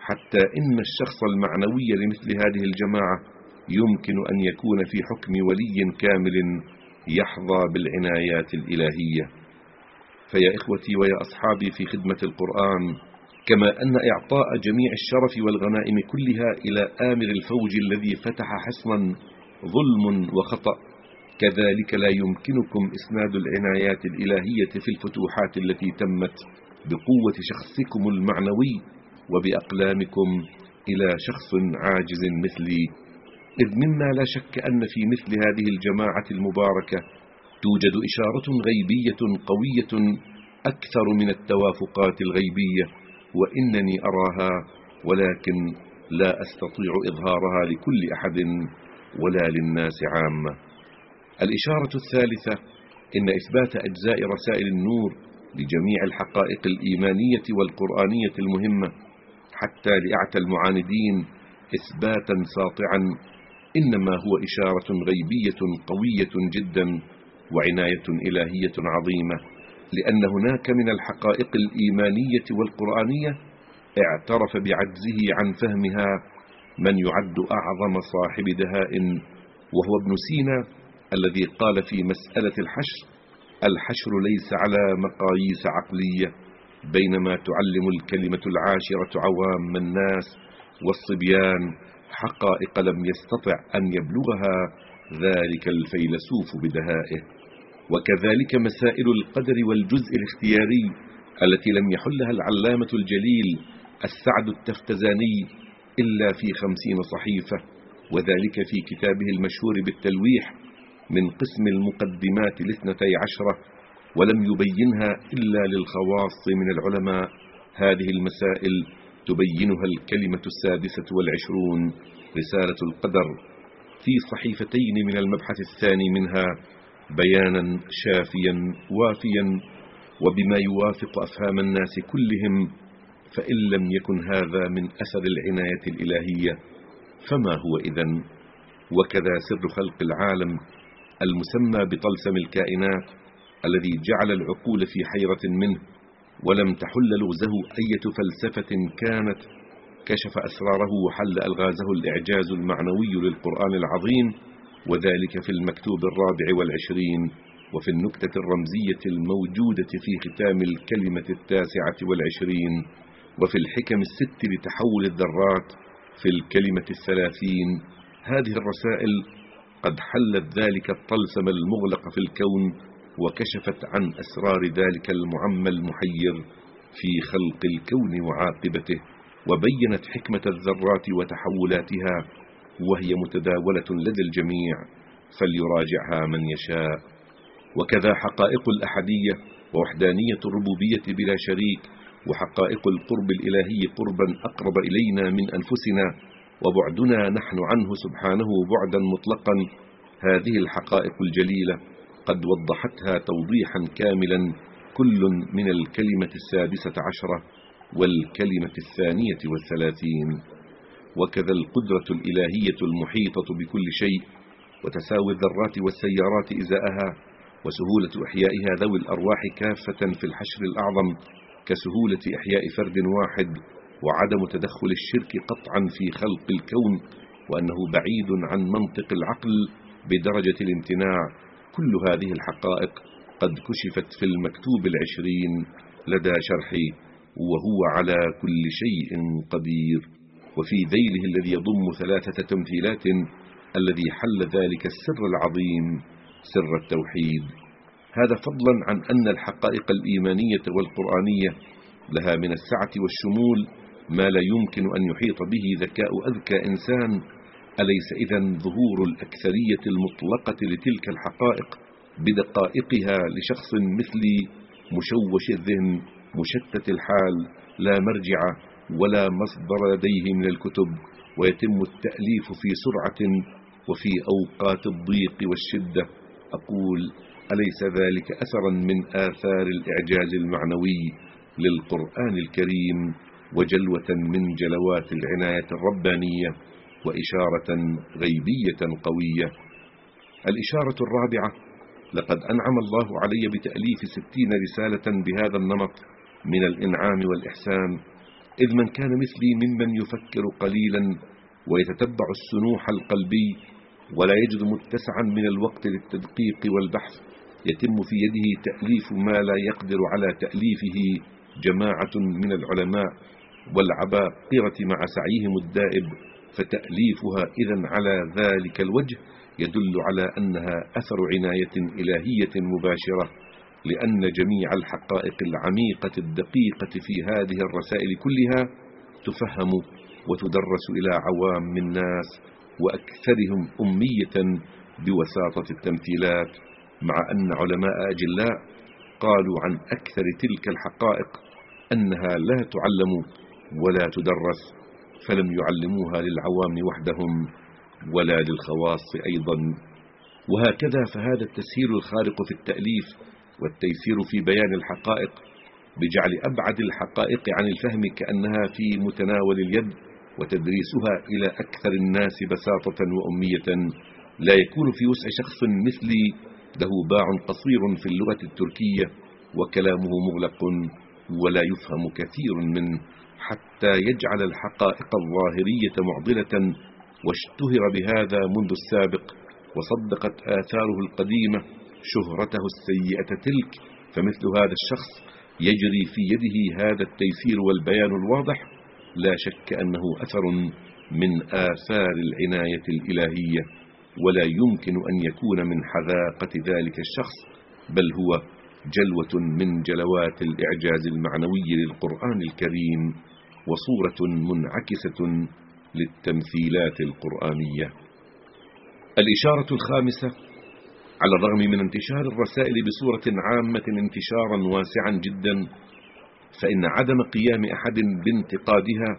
حتى إن الشخص المعنوي لمثل هذه الجماعة يمكن أن يكون في حكم ولي كامل يحظى بالعنايات الإلهية. فيا إخوتي ويا أصحابي في خدمة القرآن كما أن إعطاء جميع الشرف والغنائم كلها إلى آمر الفوج الذي فتح حصنا ظلم وخطأ. كذلك لا يمكنكم إسناد العنايات الإلهية في الفتوحات التي تمت بقوة شخصكم المعنوي وبأقلامكم إلى شخص عاجز مثلي. إذ مما لا شك أن في مثل هذه الجماعة المباركة توجد إشارة غيبية قوية أكثر من التوافقات الغيبية وإنني أراها ولكن لا أستطيع إظهارها لكل أحد. ولا للناس عامة. الإشارة الثالثة إن إثبات أجزاء رسائل النور لجميع الحقائق الإيمانية والقرآنية المهمة حتى لأعتى المعاندين إثباتا ساطعا إنما هو إشارة غيبية قوية جدا وعناية إلهية عظيمة لأن هناك من الحقائق الإيمانية والقرآنية اعترف بعجزه عن فهمها من يعد أعظم صاحب دهاء وهو ابن سينا الذي قال في مسألة الحشر الحشر ليس على مقاييس عقلية بينما تعلم الكلمة العاشرة عوام الناس والصبيان حقائق لم يستطع أن يبلغها ذلك الفيلسوف بدهائه. وكذلك مسائل القدر والجزء الاختياري التي لم يحلها العلامة الجليل السعد التفتزاني إلا في خمسين صحيفة وذلك في كتابه المشهور بالتلويح من قسم المقدمات الاثنتي عشرة ولم يبينها إلا للخواص من العلماء. هذه المسائل تبينها الكلمة السادسة والعشرون رسالة القدر في صحيفتين من المبحث الثاني منها بيانا شافيا وافيا وبما يوافق أفهام الناس كلهم فإن لم يكن هذا من أثر العناية الإلهية فما هو إذن؟ وكذا سر خلق العالم المسمى بطلسم الكائنات الذي جعل العقول في حيرة منه ولم تحل لغزه أية فلسفة كانت كشف أسراره وحل ألغازه الإعجاز المعنوي للقرآن العظيم وذلك في المكتوب الرابع والعشرين وفي النكتة الرمزية الموجودة في ختام الكلمة التاسعة والعشرين. وفي الحكم الست لتحول الذرات في الكلمة الثلاثين. هذه الرسائل قد حلت ذلك الطلسم المغلق في الكون وكشفت عن أسرار ذلك المعمى المحير في خلق الكون وعاقبته وبينت حكمة الذرات وتحولاتها وهي متداولة لدى الجميع فليراجعها من يشاء. وكذا حقائق الأحدية ووحدانية الربوبية بلا شريك وحقائق القرب الإلهي قربا أقرب إلينا من أنفسنا وبعدنا نحن عنه سبحانه بعدا مطلقا. هذه الحقائق الجليلة قد وضحتها توضيحا كاملا كل من الكلمة السادسة عشرة والكلمة الثانية والثلاثين. وكذا القدرة الإلهية المحيطة بكل شيء وتساوي الذرات والسيارات إزاءها وسهولة إحيائها ذوي الأرواح كافة في الحشر الأعظم. كسهولة إحياء فرد واحد وعدم تدخل الشرك قطعا في خلق الكون وأنه بعيد عن منطق العقل بدرجة الامتناع. كل هذه الحقائق قد كشفت في المكتوب العشرين لدى شرحي وهو على كل شيء قدير. وفي ذيله الذي يضم ثلاثة تمثيلات الذي حل ذلك السر العظيم سر التوحيد. هذا فضلا عن أن الحقائق الإيمانية والقرآنية لها من السعة والشمول ما لا يمكن أن يحيط به ذكاء أذكى إنسان. أليس إذا ظهور الأكثرية المطلقة لتلك الحقائق بدقائقها لشخص مثلي مشوش الذهن مشتت الحال لا مرجع ولا مصدر لديه من الكتب ويتم التأليف في سرعة وفي أوقات الضيق والشدة؟ أقول أليس ذلك أثرا من آثار الإعجاز المعنوي للقرآن الكريم وجلوة من جلوات العناية الربانية وإشارة غيبية قوية؟ الإشارة الرابعة لقد أنعم الله علي بتأليف ستين رسالة بهذا النمط من الإنعام والإحسان إذ من كان مثلي ممن يفكر قليلا ويتتبع السنوح القلبي ولا يجد متسعا من الوقت للتدقيق والبحث. يتم في يده تأليف ما لا يقدر على تأليفه جماعة من العلماء والعباقرة مع سعيهم الدائب فتأليفها إذا على ذلك الوجه يدل على أنها أثر عناية إلهية مباشرة لأن جميع الحقائق العميقة الدقيقة في هذه الرسائل كلها تفهم وتدرس إلى عوام الناس وأكثرهم أمية بوساطة التمثيلات. مع أن علماء أجلاء قالوا عن أكثر تلك الحقائق أنها لا تعلم ولا تدرس فلم يعلموها للعوام وحدهم ولا للخواص أيضا. وهكذا فهذا التسهيل الخارق في التأليف والتيسير في بيان الحقائق بجعل أبعد الحقائق عن الفهم كأنها في متناول اليد وتدريسها إلى أكثر الناس بساطة وأمية لا يكون في وسع شخص مثلي له باع قصير في اللغة التركية وكلامه مغلق ولا يفهم كثير منه حتى يجعل الحقائق الظاهرية معضلة واشتهر بهذا منذ السابق وصدقت آثاره القديمة شهرته السيئة تلك فمثل هذا الشخص يجري في يده هذا التيسير والبيان الواضح لا شك أنه أثر من آثار العناية الإلهية. ولا يمكن أن يكون من حذاقة ذلك الشخص بل هو جلوة من جلوات الإعجاز المعنوي للقرآن الكريم وصورة منعكسة للتمثيلات القرآنية. الإشارة الخامسة على الرغم من انتشار الرسائل بصورة عامة انتشارا واسعا جدا فإن عدم قيام أحد بانتقادها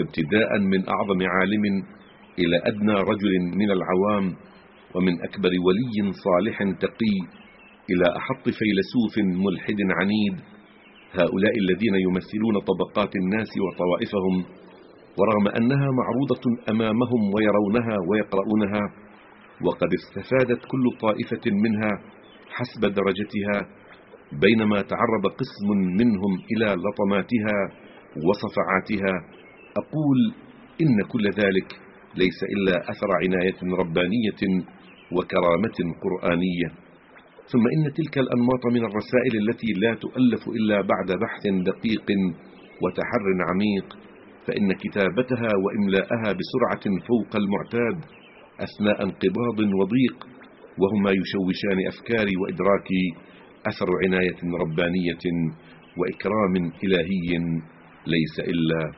ابتداء من أعظم عالم إلى أدنى رجل من العوام ومن أكبر ولي صالح تقي إلى أحط فيلسوف ملحد عنيد. هؤلاء الذين يمثلون طبقات الناس وطوائفهم ورغم أنها معروضة أمامهم ويرونها ويقرؤونها وقد استفادت كل طائفة منها حسب درجتها بينما تعرض قسم منهم إلى لطماتها وصفعاتها. أقول إن كل ذلك ليس إلا أثر عناية ربانية وكرامة قرآنية. ثم إن تلك الأنماط من الرسائل التي لا تؤلف إلا بعد بحث دقيق وتحر عميق فإن كتابتها وإملاءها بسرعة فوق المعتاد أثناء انقباض وضيق وهما يشوشان أفكاري وإدراكي أثر عناية ربانية وإكرام إلهي ليس إلا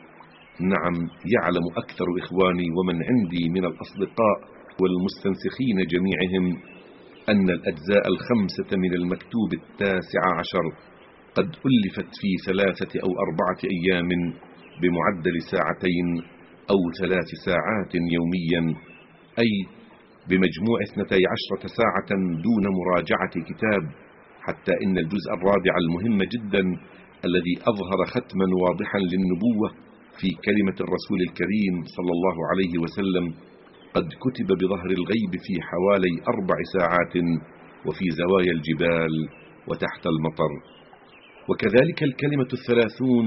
نعم يعلم أكثر إخواني ومن عندي من الأصدقاء والمستنسخين جميعهم أن الأجزاء الخمسة من المكتوب التاسع عشر قد ألفت في ثلاثة أو أربعة أيام بمعدل ساعتين أو ثلاث ساعات يوميا أي بمجموع اثنتي عشرة ساعة دون مراجعة كتاب حتى إن الجزء الرابع المهم جدا الذي أظهر ختما واضحا للنبوة. في كلمة الرسول الكريم صلى الله عليه وسلم قد كتب بظهر الغيب في حوالي أربع ساعات وفي زوايا الجبال وتحت المطر. وكذلك الكلمة الثلاثون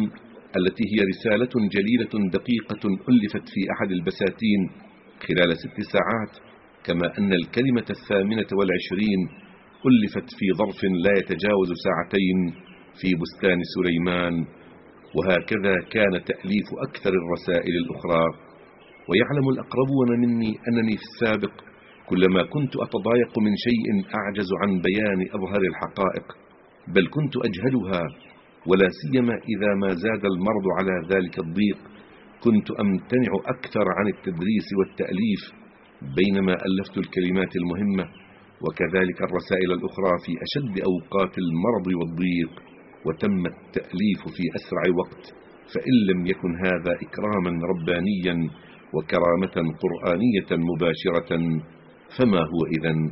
التي هي رسالة جليلة دقيقة ألفت في أحد البساتين خلال ست ساعات كما أن الكلمة الثامنة والعشرين ألفت في ظرف لا يتجاوز ساعتين في بستان سليمان وهكذا كان تأليف أكثر الرسائل الأخرى. ويعلم الأقربون مني أنني في السابق كلما كنت أتضايق من شيء أعجز عن بيان أظهر الحقائق بل كنت أجهلها ولا سيما إذا ما زاد المرض على ذلك الضيق كنت أمتنع أكثر عن التدريس والتأليف بينما ألفت الكلمات المهمة وكذلك الرسائل الأخرى في أشد أوقات المرض والضيق. وتم التأليف في أسرع وقت فإن لم يكن هذا إكراما ربانيا وكرامة قرآنية مباشرة فما هو إذن؟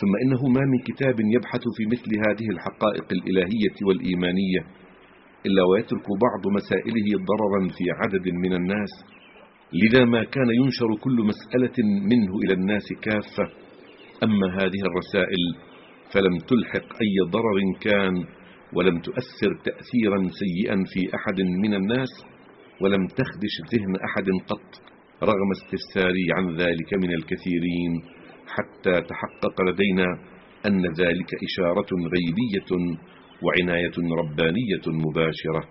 ثم إنه ما من كتاب يبحث في مثل هذه الحقائق الإلهية والإيمانية إلا ويترك بعض مسائله ضررا في عدد من الناس. لذا ما كان ينشر كل مسألة منه إلى الناس كافة أما هذه الرسائل فلم تلحق أي ضرر كان ولم تؤثر تأثيرا سيئا في أحد من الناس ولم تخدش ذهن أحد قط رغم استفساري عن ذلك من الكثيرين حتى تحقق لدينا أن ذلك إشارة غيبية وعناية ربانية مباشرة.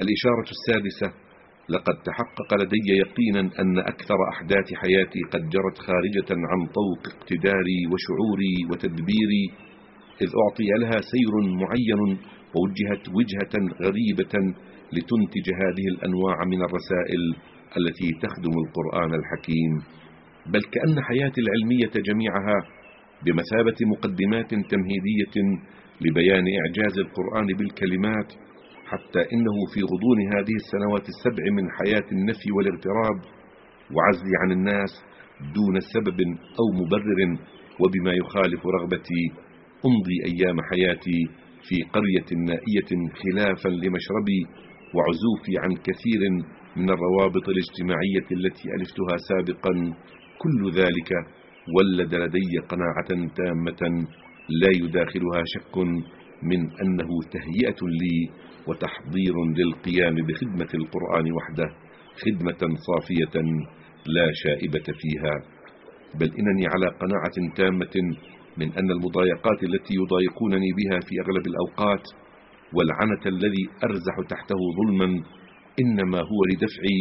الإشارة السادسة لقد تحقق لدي يقينا أن أكثر أحداث حياتي قد جرت خارجة عن طوق اقتداري وشعوري وتدبيري إذ أعطي لها سير معين ووجهت وجهة غريبة لتنتج هذه الأنواع من الرسائل التي تخدم القرآن الحكيم. بل كأن حياتي العلمية جميعها بمثابة مقدمات تمهيدية لبيان إعجاز القرآن بالكلمات حتى إنه في غضون هذه السنوات السبع من حياة النفي والاغتراب وعزلي عن الناس دون سبب أو مبرر وبما يخالف رغبتي أمضي أيام حياتي في قرية نائية خلافا لمشربي وعزوفي عن كثير من الروابط الاجتماعية التي ألفتها سابقا. كل ذلك ولد لدي قناعة تامة لا يداخلها شك من أنه تهيئة لي وتحضير للقيام بخدمة القرآن وحده خدمة صافية لا شائبة فيها. بل إنني على قناعة تامة من أن المضايقات التي يضايقونني بها في أغلب الأوقات والعنة الذي أرزح تحته ظلما إنما هو لدفعي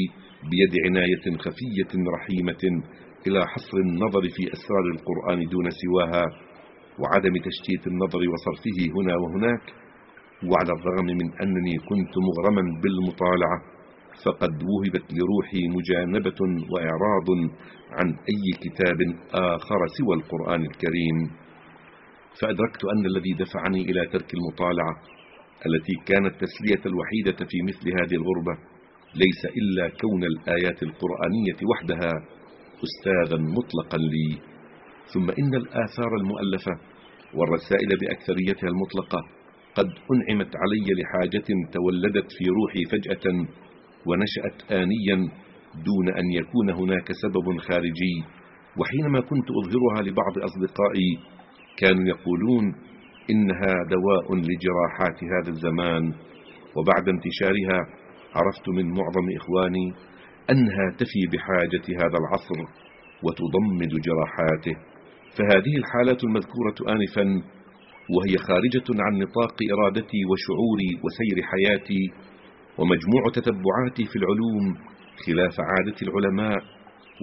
بيد عناية خفية رحيمة إلى حصر النظر في أسرار القرآن دون سواها وعدم تشتيت النظر وصرفه هنا وهناك وعلى الرغم من أنني كنت مغرما بالمطالعة فقد وهبت لروحي مجانبة وإعراض عن أي كتاب آخر سوى القرآن الكريم. فأدركت أن الذي دفعني إلى ترك المطالعة التي كانت تسلية الوحيدة في مثل هذه الغربة ليس إلا كون الآيات القرآنية وحدها أستاذا مطلقا لي. ثم إن الآثار المؤلفة والرسائل بأكثريتها المطلقة قد أنعمت علي لحاجة تولدت في روحي فجأة ونشأت آنيا دون أن يكون هناك سبب خارجي. وحينما كنت أظهرها لبعض أصدقائي كانوا يقولون إنها دواء لجراحات هذا الزمان. وبعد انتشارها عرفت من معظم إخواني أنها تفي بحاجة هذا العصر وتضمد جراحاته. فهذه الحالات المذكورة آنفا وهي خارجة عن نطاق إرادتي وشعوري وسير حياتي ومجموع تتبعاتي في العلوم خلاف عادة العلماء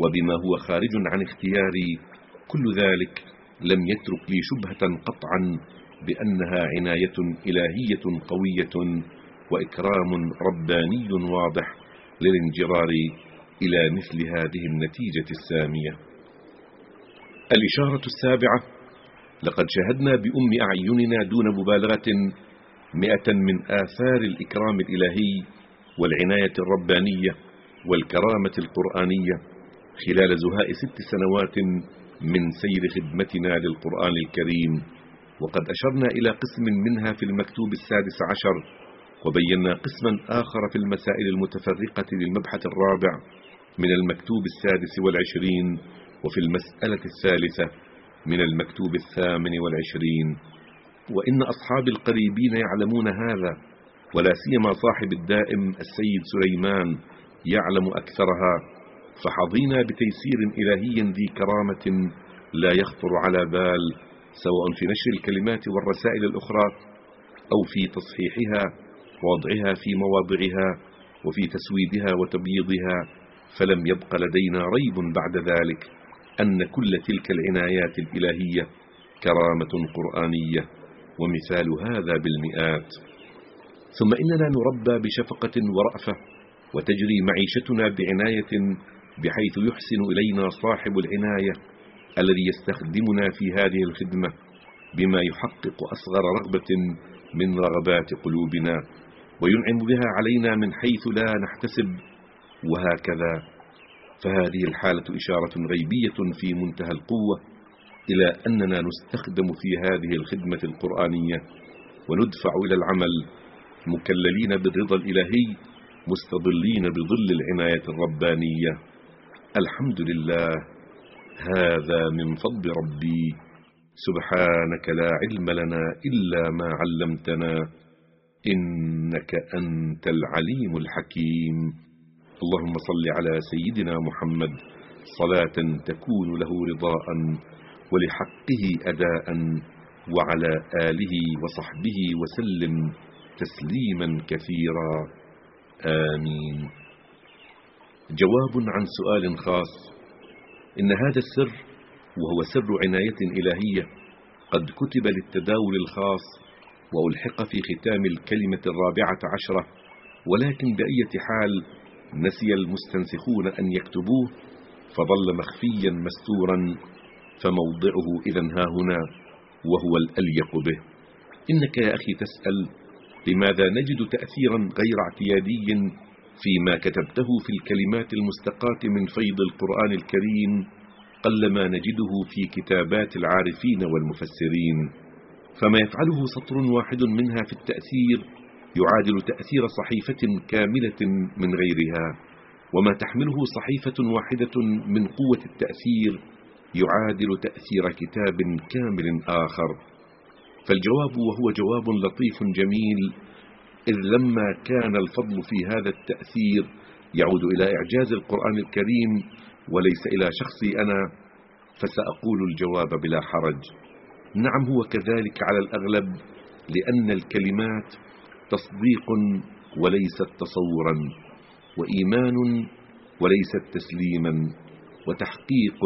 وبما هو خارج عن اختياري كل ذلك لم يترك لي شبهة قطعا بأنها عناية إلهية قوية وإكرام رباني واضح للانجرار إلى مثل هذه النتيجة السامية. الإشارة السابعة لقد شهدنا بأم أعيننا دون مبالغة مئة من آثار الإكرام الإلهي والعناية الربانية والكرامة القرآنية خلال زهاء ست سنوات من سير خدمتنا للقرآن الكريم. وقد أشرنا إلى قسم منها في المكتوب السادس عشر وبينا قسما آخر في المسائل المتفرقة للمبحث الرابع من المكتوب السادس والعشرين وفي المسألة الثالثة من المكتوب الثامن والعشرين. وإن أصحاب القريبين يعلمون هذا ولا سيما صاحب الدائم السيد سليمان يعلم أكثرها. فحظينا بتيسير إلهي ذي كرامة لا يخطر على بال سواء في نشر الكلمات والرسائل الأخرى أو في تصحيحها ووضعها في مواضعها وفي تسويدها وتبييضها. فلم يبق لدينا ريب بعد ذلك أن كل تلك العنايات الإلهية كرامة قرآنية. ومثال هذا بالمئات. ثم إننا نربى بشفقة ورأفة وتجري معيشتنا بعناية بحيث يحسن إلينا صاحب العناية الذي يستخدمنا في هذه الخدمة بما يحقق أصغر رغبة من رغبات قلوبنا وينعم بها علينا من حيث لا نحتسب وهكذا. فهذه الحالة إشارة غيبية في منتهى القوة إلى أننا نستخدم في هذه الخدمة القرآنية وندفع إلى العمل مكللين بالرضا الإلهي مستظلين بظل العناية الربانية. الحمد لله. هذا من فضل ربي. سبحانك لا علم لنا إلا ما علمتنا. إنك أنت العليم الحكيم. اللهم صل على سيدنا محمد. صلاة تكون له رضاء. ولحقه أداء وعلى آله وصحبه وسلم تسليما كثيرا. آمين. جواب عن سؤال خاص. إن هذا السر وهو سر عناية إلهية قد كتب للتداول الخاص وألحق في ختام الكلمة الرابعة عشرة ولكن بأية حال نسي المستنسخون أن يكتبوه فظل مخفيا مستورا. فموضعه إذا ها هنا وهو الأليق به. إنك يا أخي تسأل لماذا نجد تأثيرا غير اعتيادي فيما كتبته في الكلمات المستقاة من فيض القرآن الكريم قلما نجده في كتابات العارفين والمفسرين؟ فما يفعله سطر واحد منها في التأثير يعادل تأثير صحيفة كاملة من غيرها وما تحمله صحيفة واحدة من قوة التأثير يعادل تأثير كتاب كامل آخر. فالجواب وهو جواب لطيف جميل إذ لما كان الفضل في هذا التأثير يعود إلى إعجاز القرآن الكريم وليس إلى شخصي أنا فسأقول الجواب بلا حرج. نعم هو كذلك على الأغلب لأن الكلمات تصديق وليست تصورا وإيمان وليست تسليما وتحقيق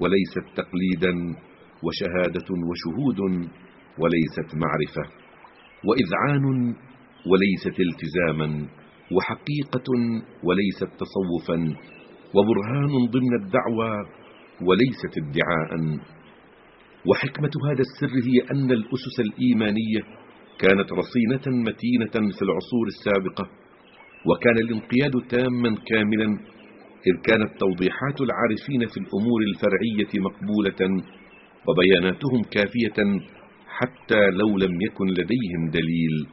وليست تقليدا وشهادة وشهود وليست معرفة وإذعان وليست التزاما وحقيقة وليست تصوفا وبرهان ضمن الدعوة وليست ادعاء وحكمة هذا السر هي أن الأسس الإيمانية كانت رصينة متينة في العصور السابقة وكان الانقياد تاما كاملا إذ كانت توضيحات العارفين في الأمور الفرعية مقبولة وبياناتهم كافية حتى لو لم يكن لديهم دليل.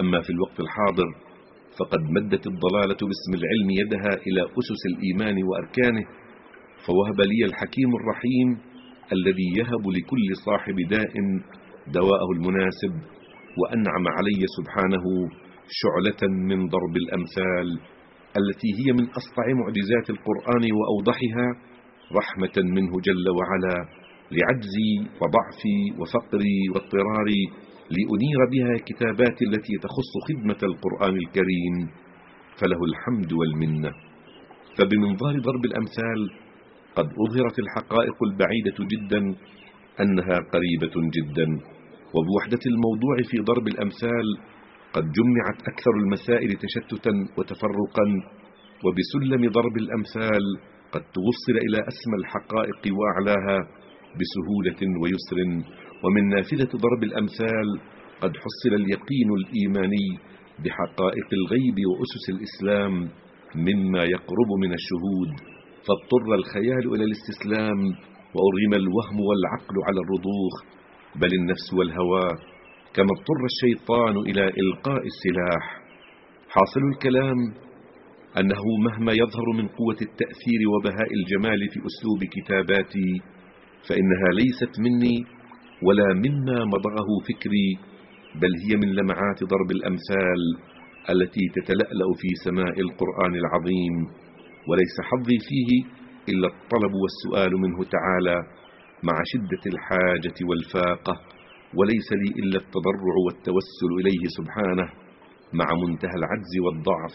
أما في الوقت الحاضر فقد مدت الضلالة باسم العلم يدها إلى أسس الإيمان وأركانه فوهب لي الحكيم الرحيم الذي يهب لكل صاحب داء دواءه المناسب وأنعم علي سبحانه شعلة من ضرب الأمثال. التي هي من أسطع معجزات القرآن وأوضحها رحمة منه جل وعلا لعجزي وضعفي وفقري واضطراري لأنير بها كتابات التي تخص خدمة القرآن الكريم. فله الحمد والمنة. فبمنظار ضرب الأمثال قد أظهرت الحقائق البعيدة جدا أنها قريبة جدا. وبوحدة الموضوع في ضرب الأمثال قد جمعت أكثر المسائل تشتتا وتفرقا وبسلم ضرب الأمثال قد توصل إلى أسمى الحقائق وأعلاها بسهولة ويسر. ومن نافذة ضرب الأمثال قد حصل اليقين الإيماني بحقائق الغيب وأسس الإسلام مما يقرب من الشهود. فاضطر الخيال إلى الاستسلام وأرغم الوهم والعقل على الرضوخ بل النفس والهوى كما اضطر الشيطان إلى إلقاء السلاح. حاصل الكلام أنه مهما يظهر من قوة التأثير وبهاء الجمال في أسلوب كتاباتي فإنها ليست مني ولا مما مضغه فكري بل هي من لمعات ضرب الأمثال التي تتلألأ في سماء القرآن العظيم. وليس حظي فيه إلا الطلب والسؤال منه تعالى مع شدة الحاجة والفاقة. وليس لي إلا التضرع والتوسل إليه سبحانه مع منتهى العجز والضعف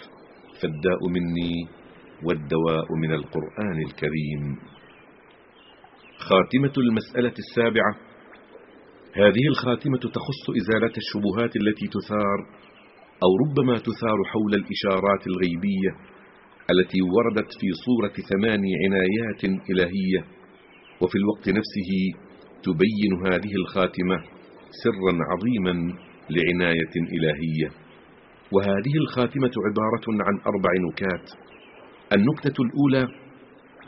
فالداء مني والدواء من القرآن الكريم. خاتمة المسألة السابعة هذه الخاتمة تخص إزالة الشبهات التي تثار أو ربما تثار حول الإشارات الغيبية التي وردت في صورة ثمان عنايات إلهية وفي الوقت نفسه تبين هذه الخاتمة. سرا عظيما لعناية إلهية. وهذه الخاتمة عبارة عن أربع نكات. النكتة الأولى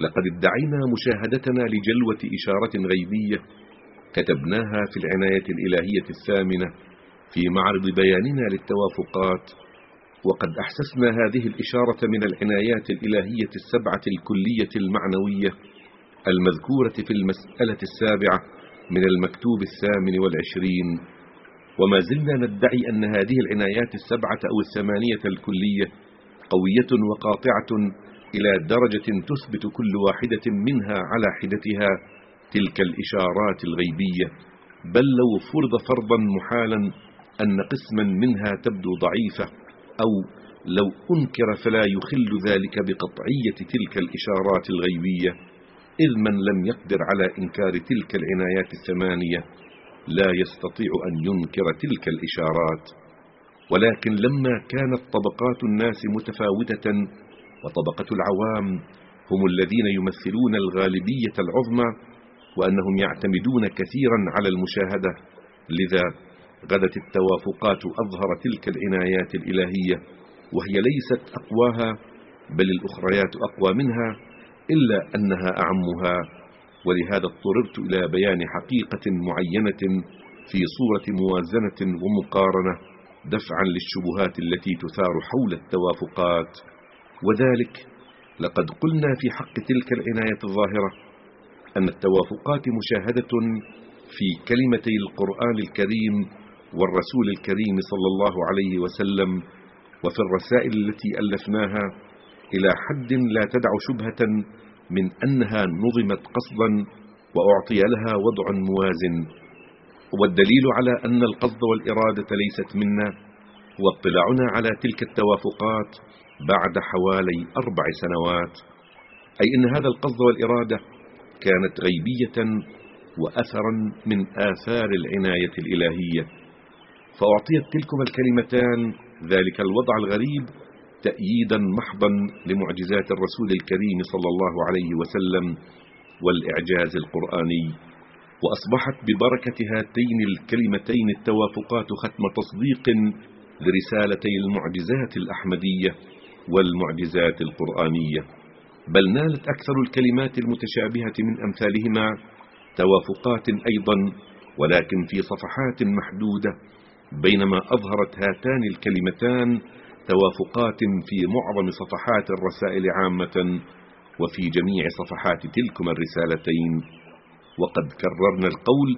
لقد ادعينا مشاهدتنا لجلوة إشارة غيبية كتبناها في العناية الإلهية الثامنة في معرض بياننا للتوافقات. وقد أحسسنا هذه الإشارة من العنايات الإلهية السبعة الكلية المعنوية المذكورة في المسألة السابعة من المكتوب الثامن والعشرين. وما زلنا ندعي أن هذه العنايات السبعة أو الثمانية الكلية قوية وقاطعة إلى درجة تثبت كل واحدة منها على حدتها تلك الإشارات الغيبية. بل لو فرض فرضا محالا أن قسما منها تبدو ضعيفة أو لو أنكر فلا يخل ذلك بقطعية تلك الإشارات الغيبية. إذ من لم يقدر على إنكار تلك العنايات الثمانية لا يستطيع أن ينكر تلك الإشارات. ولكن لما كانت طبقات الناس متفاوتة وطبقة العوام هم الذين يمثلون الغالبية العظمى وأنهم يعتمدون كثيرا على المشاهدة لذا غدت التوافقات أظهر تلك العنايات الإلهية وهي ليست أقواها بل الأخريات أقوى منها إلا أنها أعمها. ولهذا اضطررت إلى بيان حقيقة معينة في صورة موازنة ومقارنة دفعا للشبهات التي تثار حول التوافقات. وذلك لقد قلنا في حق تلك العناية الظاهرة أن التوافقات مشاهدة في كلمتي القرآن الكريم والرسول الكريم صلى الله عليه وسلم وفي الرسائل التي ألفناها إلى حد لا تدع شبهة من أنها نظمت قصدا وأعطي لها وضع موازن. والدليل على أن القصد والإرادة ليست منا هو اطلاعنا على تلك التوافقات بعد حوالي أربع سنوات. أي أن هذا القصد والإرادة كانت غيبية وأثرا من آثار العناية الإلهية. فأعطيت تلكم الكلمتان ذلك الوضع الغريب تأييدا محضا لمعجزات الرسول الكريم صلى الله عليه وسلم والإعجاز القرآني وأصبحت ببركة هاتين الكلمتين التوافقات ختم تصديق لرسالتي المعجزات الأحمدية والمعجزات القرآنية. بل نالت أكثر الكلمات المتشابهة من أمثالهما توافقات أيضا ولكن في صفحات محدودة بينما أظهرت هاتان الكلمتان توافقات في معظم صفحات الرسائل عامة وفي جميع صفحات تلكم الرسالتين. وقد كررنا القول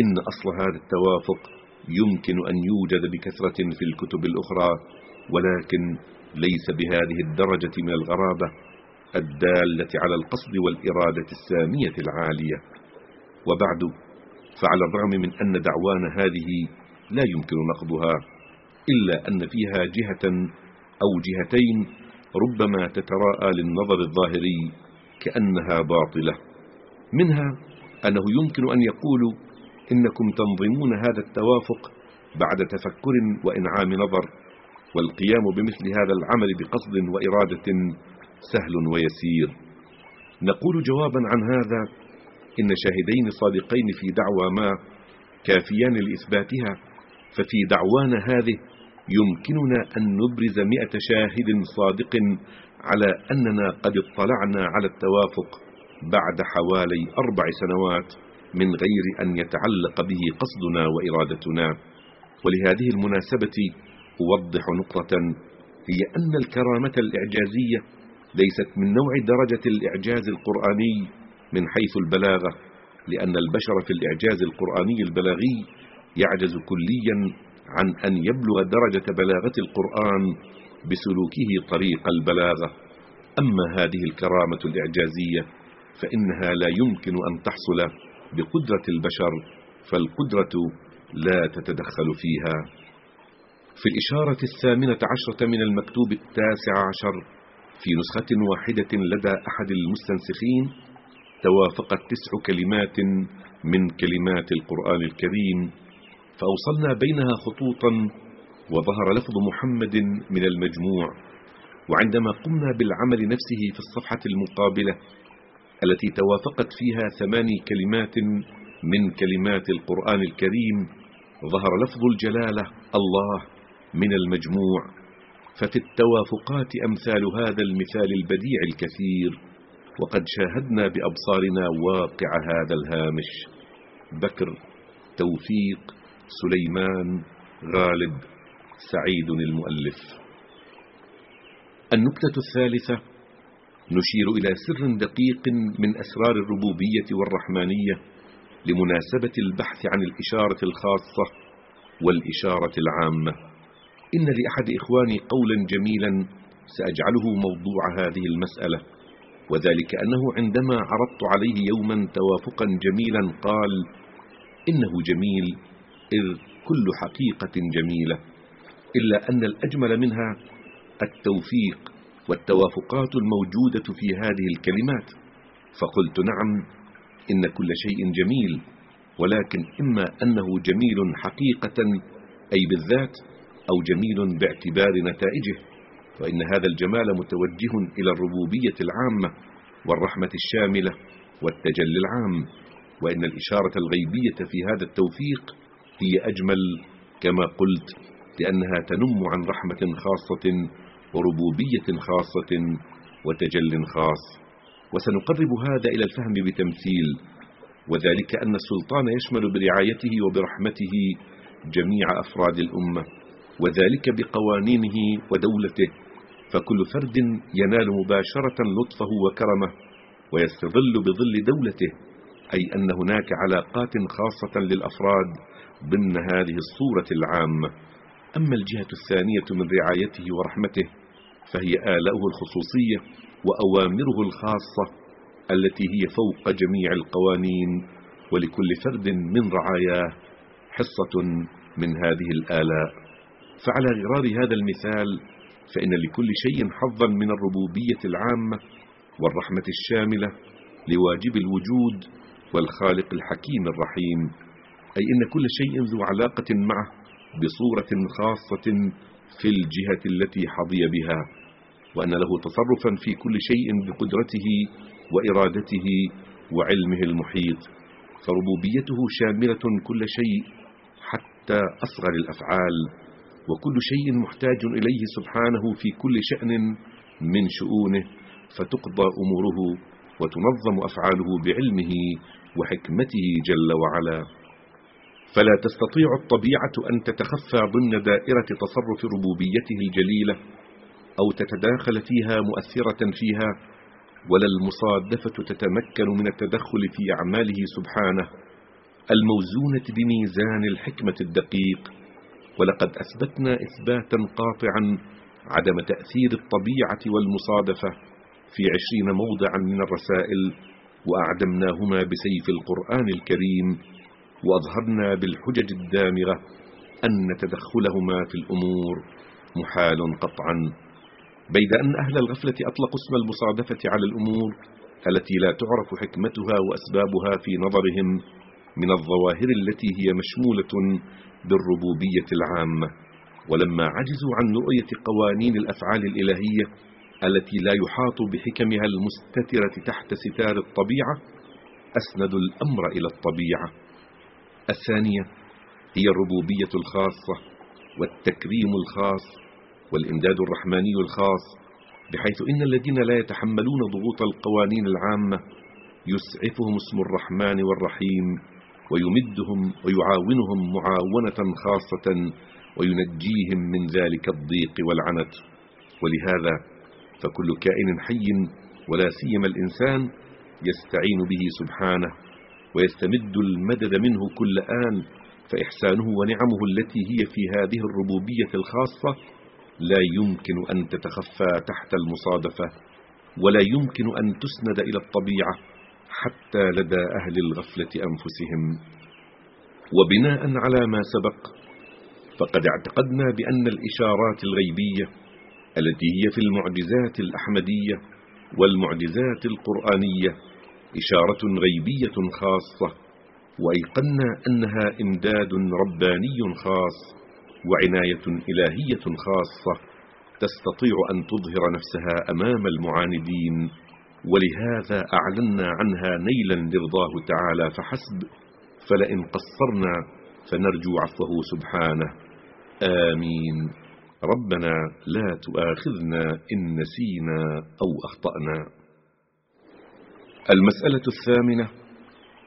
إن أصل هذا التوافق يمكن أن يوجد بكثرة في الكتب الأخرى ولكن ليس بهذه الدرجة من الغرابة الدالة على القصد والإرادة السامية العالية. وبعد فعلى الرغم من أن دعوانا هذه لا يمكن نقضها إلا أن فيها جهة أو جهتين ربما تتراءى للنظر الظاهري كأنها باطلة. منها أنه يمكن أن يقولوا إنكم تنظمون هذا التوافق بعد تفكر وإنعام نظر والقيام بمثل هذا العمل بقصد وإرادة سهل ويسير. نقول جوابا عن هذا إن شاهدين صادقين في دعوى ما كافيان لإثباتها ففي دعوانا هذه يمكننا أن نبرز مئة شاهد صادق على أننا قد اطلعنا على التوافق بعد حوالي أربع سنوات من غير أن يتعلق به قصدنا وإرادتنا. ولهذه المناسبة أوضح نقطة هي أن الكرامة الإعجازية ليست من نوع درجة الإعجاز القرآني من حيث البلاغة لأن البشر في الإعجاز القرآني البلاغي يعجز كليا عن أن يبلغ درجة بلاغة القرآن بسلوكه طريق البلاغة. أما هذه الكرامة الإعجازية فإنها لا يمكن أن تحصل بقدرة البشر فالقدرة لا تتدخل فيها. في الإشارة الثامنة عشرة من المكتوب التاسع عشر في نسخة واحدة لدى أحد المستنسخين توافقت تسع كلمات من كلمات القرآن الكريم فأوصلنا بينها خطوطا وظهر لفظ محمد من المجموع وعندما قمنا بالعمل نفسه في الصفحة المقابلة التي توافقت فيها ثماني كلمات من كلمات القرآن الكريم ظهر لفظ الجلالة الله من المجموع. ففي التوافقات أمثال هذا المثال البديع الكثير وقد شاهدنا بأبصارنا واقع هذا الهامش. بكر توفيق. سليمان غالب سعيد المؤلف. النكتة الثالثة نشير إلى سر دقيق من أسرار الربوبية والرحمانية لمناسبة البحث عن الإشارة الخاصة والإشارة العامة. إن لأحد إخواني قولا جميلا سأجعله موضوع هذه المسألة وذلك أنه عندما عرضت عليه يوما توافقا جميلا قال إنه جميل إذ كل حقيقة جميلة إلا أن الأجمل منها التوفيق والتوافقات الموجودة في هذه الكلمات. فقلت نعم إن كل شيء جميل ولكن إما أنه جميل حقيقة أي بالذات أو جميل باعتبار نتائجه. وإن هذا الجمال متوجه إلى الربوبية العامة والرحمة الشاملة والتجلي العام. وإن الإشارة الغيبية في هذا التوفيق هي أجمل كما قلت لأنها تنم عن رحمة خاصة وربوبية خاصة وتجل خاص. وسنقرب هذا إلى الفهم بتمثيل وذلك أن السلطان يشمل برعايته وبرحمته جميع أفراد الأمة وذلك بقوانينه ودولته. فكل فرد ينال مباشرة لطفه وكرمه ويستظل بظل دولته أي أن هناك علاقات خاصة للأفراد ضمن هذه الصورة العامة. أما الجهة الثانية من رعايته ورحمته فهي آلاؤه الخصوصية وأوامره الخاصة التي هي فوق جميع القوانين ولكل فرد من رعاياه حصة من هذه الآلاء. فعلى غرار هذا المثال فإن لكل شيء حظا من الربوبية العامة والرحمة الشاملة لواجب الوجود والخالق الحكيم الرحيم. أي إن كل شيء ذو علاقة معه بصورة خاصة في الجهة التي حظي بها وأن له تصرفا في كل شيء بقدرته وإرادته وعلمه المحيط. فربوبيته شاملة كل شيء حتى أصغر الأفعال وكل شيء محتاج إليه سبحانه في كل شأن من شؤونه فتقضى أموره وتنظم أفعاله بعلمه وحكمته جل وعلا. فلا تستطيع الطبيعة أن تتخفى ضمن دائرة تصرف ربوبيته الجليلة أو تتداخل فيها مؤثرة فيها ولا المصادفة تتمكن من التدخل في أعماله سبحانه. الموزونة بميزان الحكمة الدقيق. ولقد أثبتنا إثباتا قاطعا عدم تأثير الطبيعة والمصادفة في عشرين موضعا من الرسائل وأعدمناهما بسيف القرآن الكريم. وأظهرنا بالحجج الدامغة أن تدخلهما في الأمور محال قطعا. بيد أن أهل الغفلة أطلقوا اسم المصادفة على الأمور التي لا تعرف حكمتها وأسبابها في نظرهم من الظواهر التي هي مشمولة بالربوبية العامة. ولما عجزوا عن رؤية قوانين الأفعال الإلهية التي لا يحاط بحكمها المستترة تحت ستار الطبيعة أسندوا الأمر إلى الطبيعة. الثانية هي الربوبية الخاصة والتكريم الخاص والإمداد الرحماني الخاص بحيث إن الذين لا يتحملون ضغوط القوانين العامة يسعفهم اسم الرحمن والرحيم ويمدهم ويعاونهم معاونة خاصة وينجيهم من ذلك الضيق والعنت. ولهذا فكل كائن حي ولا سيما الإنسان يستعين به سبحانه ويستمد المدد منه كل آن فإحسانه ونعمه التي هي في هذه الربوبية الخاصة لا يمكن أن تتخفى تحت المصادفة ولا يمكن أن تسند إلى الطبيعة حتى لدى أهل الغفلة أنفسهم. وبناء على ما سبق فقد اعتقدنا بأن الإشارات الغيبية التي هي في المعجزات الأحمدية والمعجزات القرآنية إشارة غيبية خاصة وأيقنا أنها إمداد رباني خاص وعناية إلهية خاصة تستطيع أن تظهر نفسها أمام المعاندين. ولهذا أعلنا عنها نيلا لرضاه تعالى فحسب فلئن قصرنا فنرجو عفوه سبحانه. آمين. ربنا لا تؤاخذنا إن نسينا أو أخطأنا. المسألة الثامنة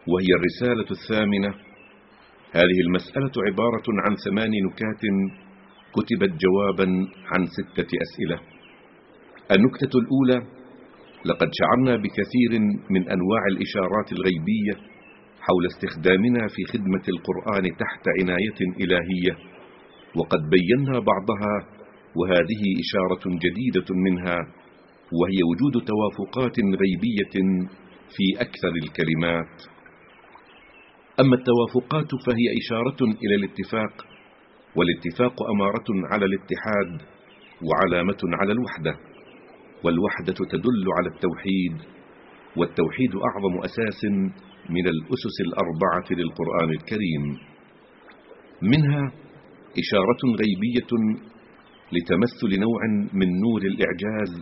وهي الرسالة الثامنة. هذه المسألة عبارة عن ثمان نكات كتبت جوابا عن ستة أسئلة. النكتة الأولى لقد شعرنا بكثير من أنواع الإشارات الغيبية حول استخدامنا في خدمة القرآن تحت عناية إلهية وقد بينا بعضها وهذه إشارة جديدة منها وهي وجود توافقات غيبية في أكثر الكلمات. أما التوافقات فهي إشارة إلى الاتفاق والاتفاق أمارة على الاتحاد وعلامة على الوحدة والوحدة تدل على التوحيد والتوحيد أعظم أساس من الأسس الأربعة للقرآن الكريم. منها إشارة غيبية لتمثل نوع من نور الإعجاز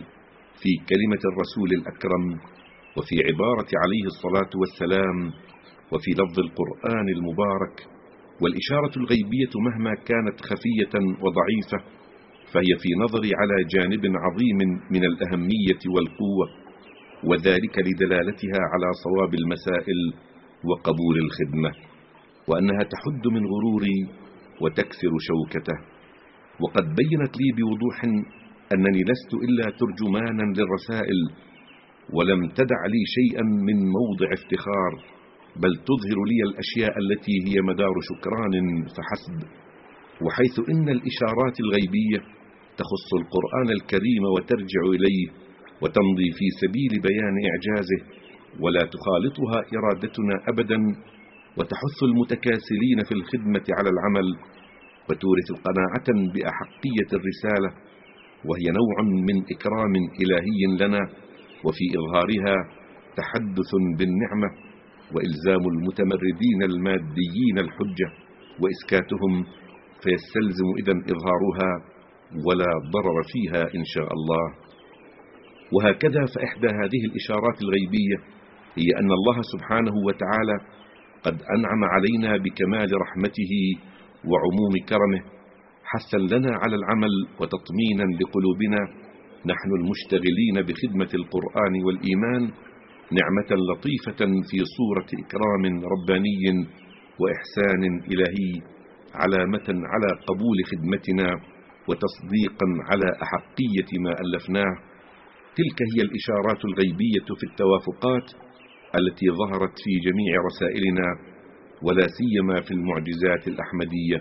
في كلمة الرسول الأكرم وفي عبارة عليه الصلاة والسلام وفي لفظ القرآن المبارك والإشارة الغيبية مهما كانت خفية وضعيفة فهي في نظري على جانب عظيم من الأهمية والقوة وذلك لدلالتها على صواب المسائل وقبول الخدمة وأنها تحد من غروري وتكسر شوكته. وقد بينت لي بوضوح أنني لست إلا ترجمانا للرسائل ولم تدع لي شيئا من موضع افتخار بل تظهر لي الأشياء التي هي مدار شكران فحسب. وحيث إن الإشارات الغيبية تخص القرآن الكريم وترجع إليه وتمضي في سبيل بيان إعجازه ولا تخالطها إرادتنا أبدا وتحث المتكاسلين في الخدمة على العمل وتورث قناعة بأحقية الرسالة وهي نوع من إكرام إلهي لنا. وفي إظهارها تحدث بالنعمة وإلزام المتمردين الماديين الحجة وإسكاتهم فيستلزم إذا إظهارها ولا ضرر فيها إن شاء الله. وهكذا فإحدى هذه الإشارات الغيبية هي أن الله سبحانه وتعالى قد أنعم علينا بكمال رحمته وعموم كرمه حثا لنا على العمل وتطمينا لقلوبنا نحن المشتغلين بخدمة القرآن والإيمان نعمة لطيفة في صورة إكرام رباني وإحسان إلهي علامة على قبول خدمتنا وتصديقا على أحقية ما ألفناه. تلك هي الإشارات الغيبية في التوافقات التي ظهرت في جميع رسائلنا ولا سيما في المعجزات الأحمدية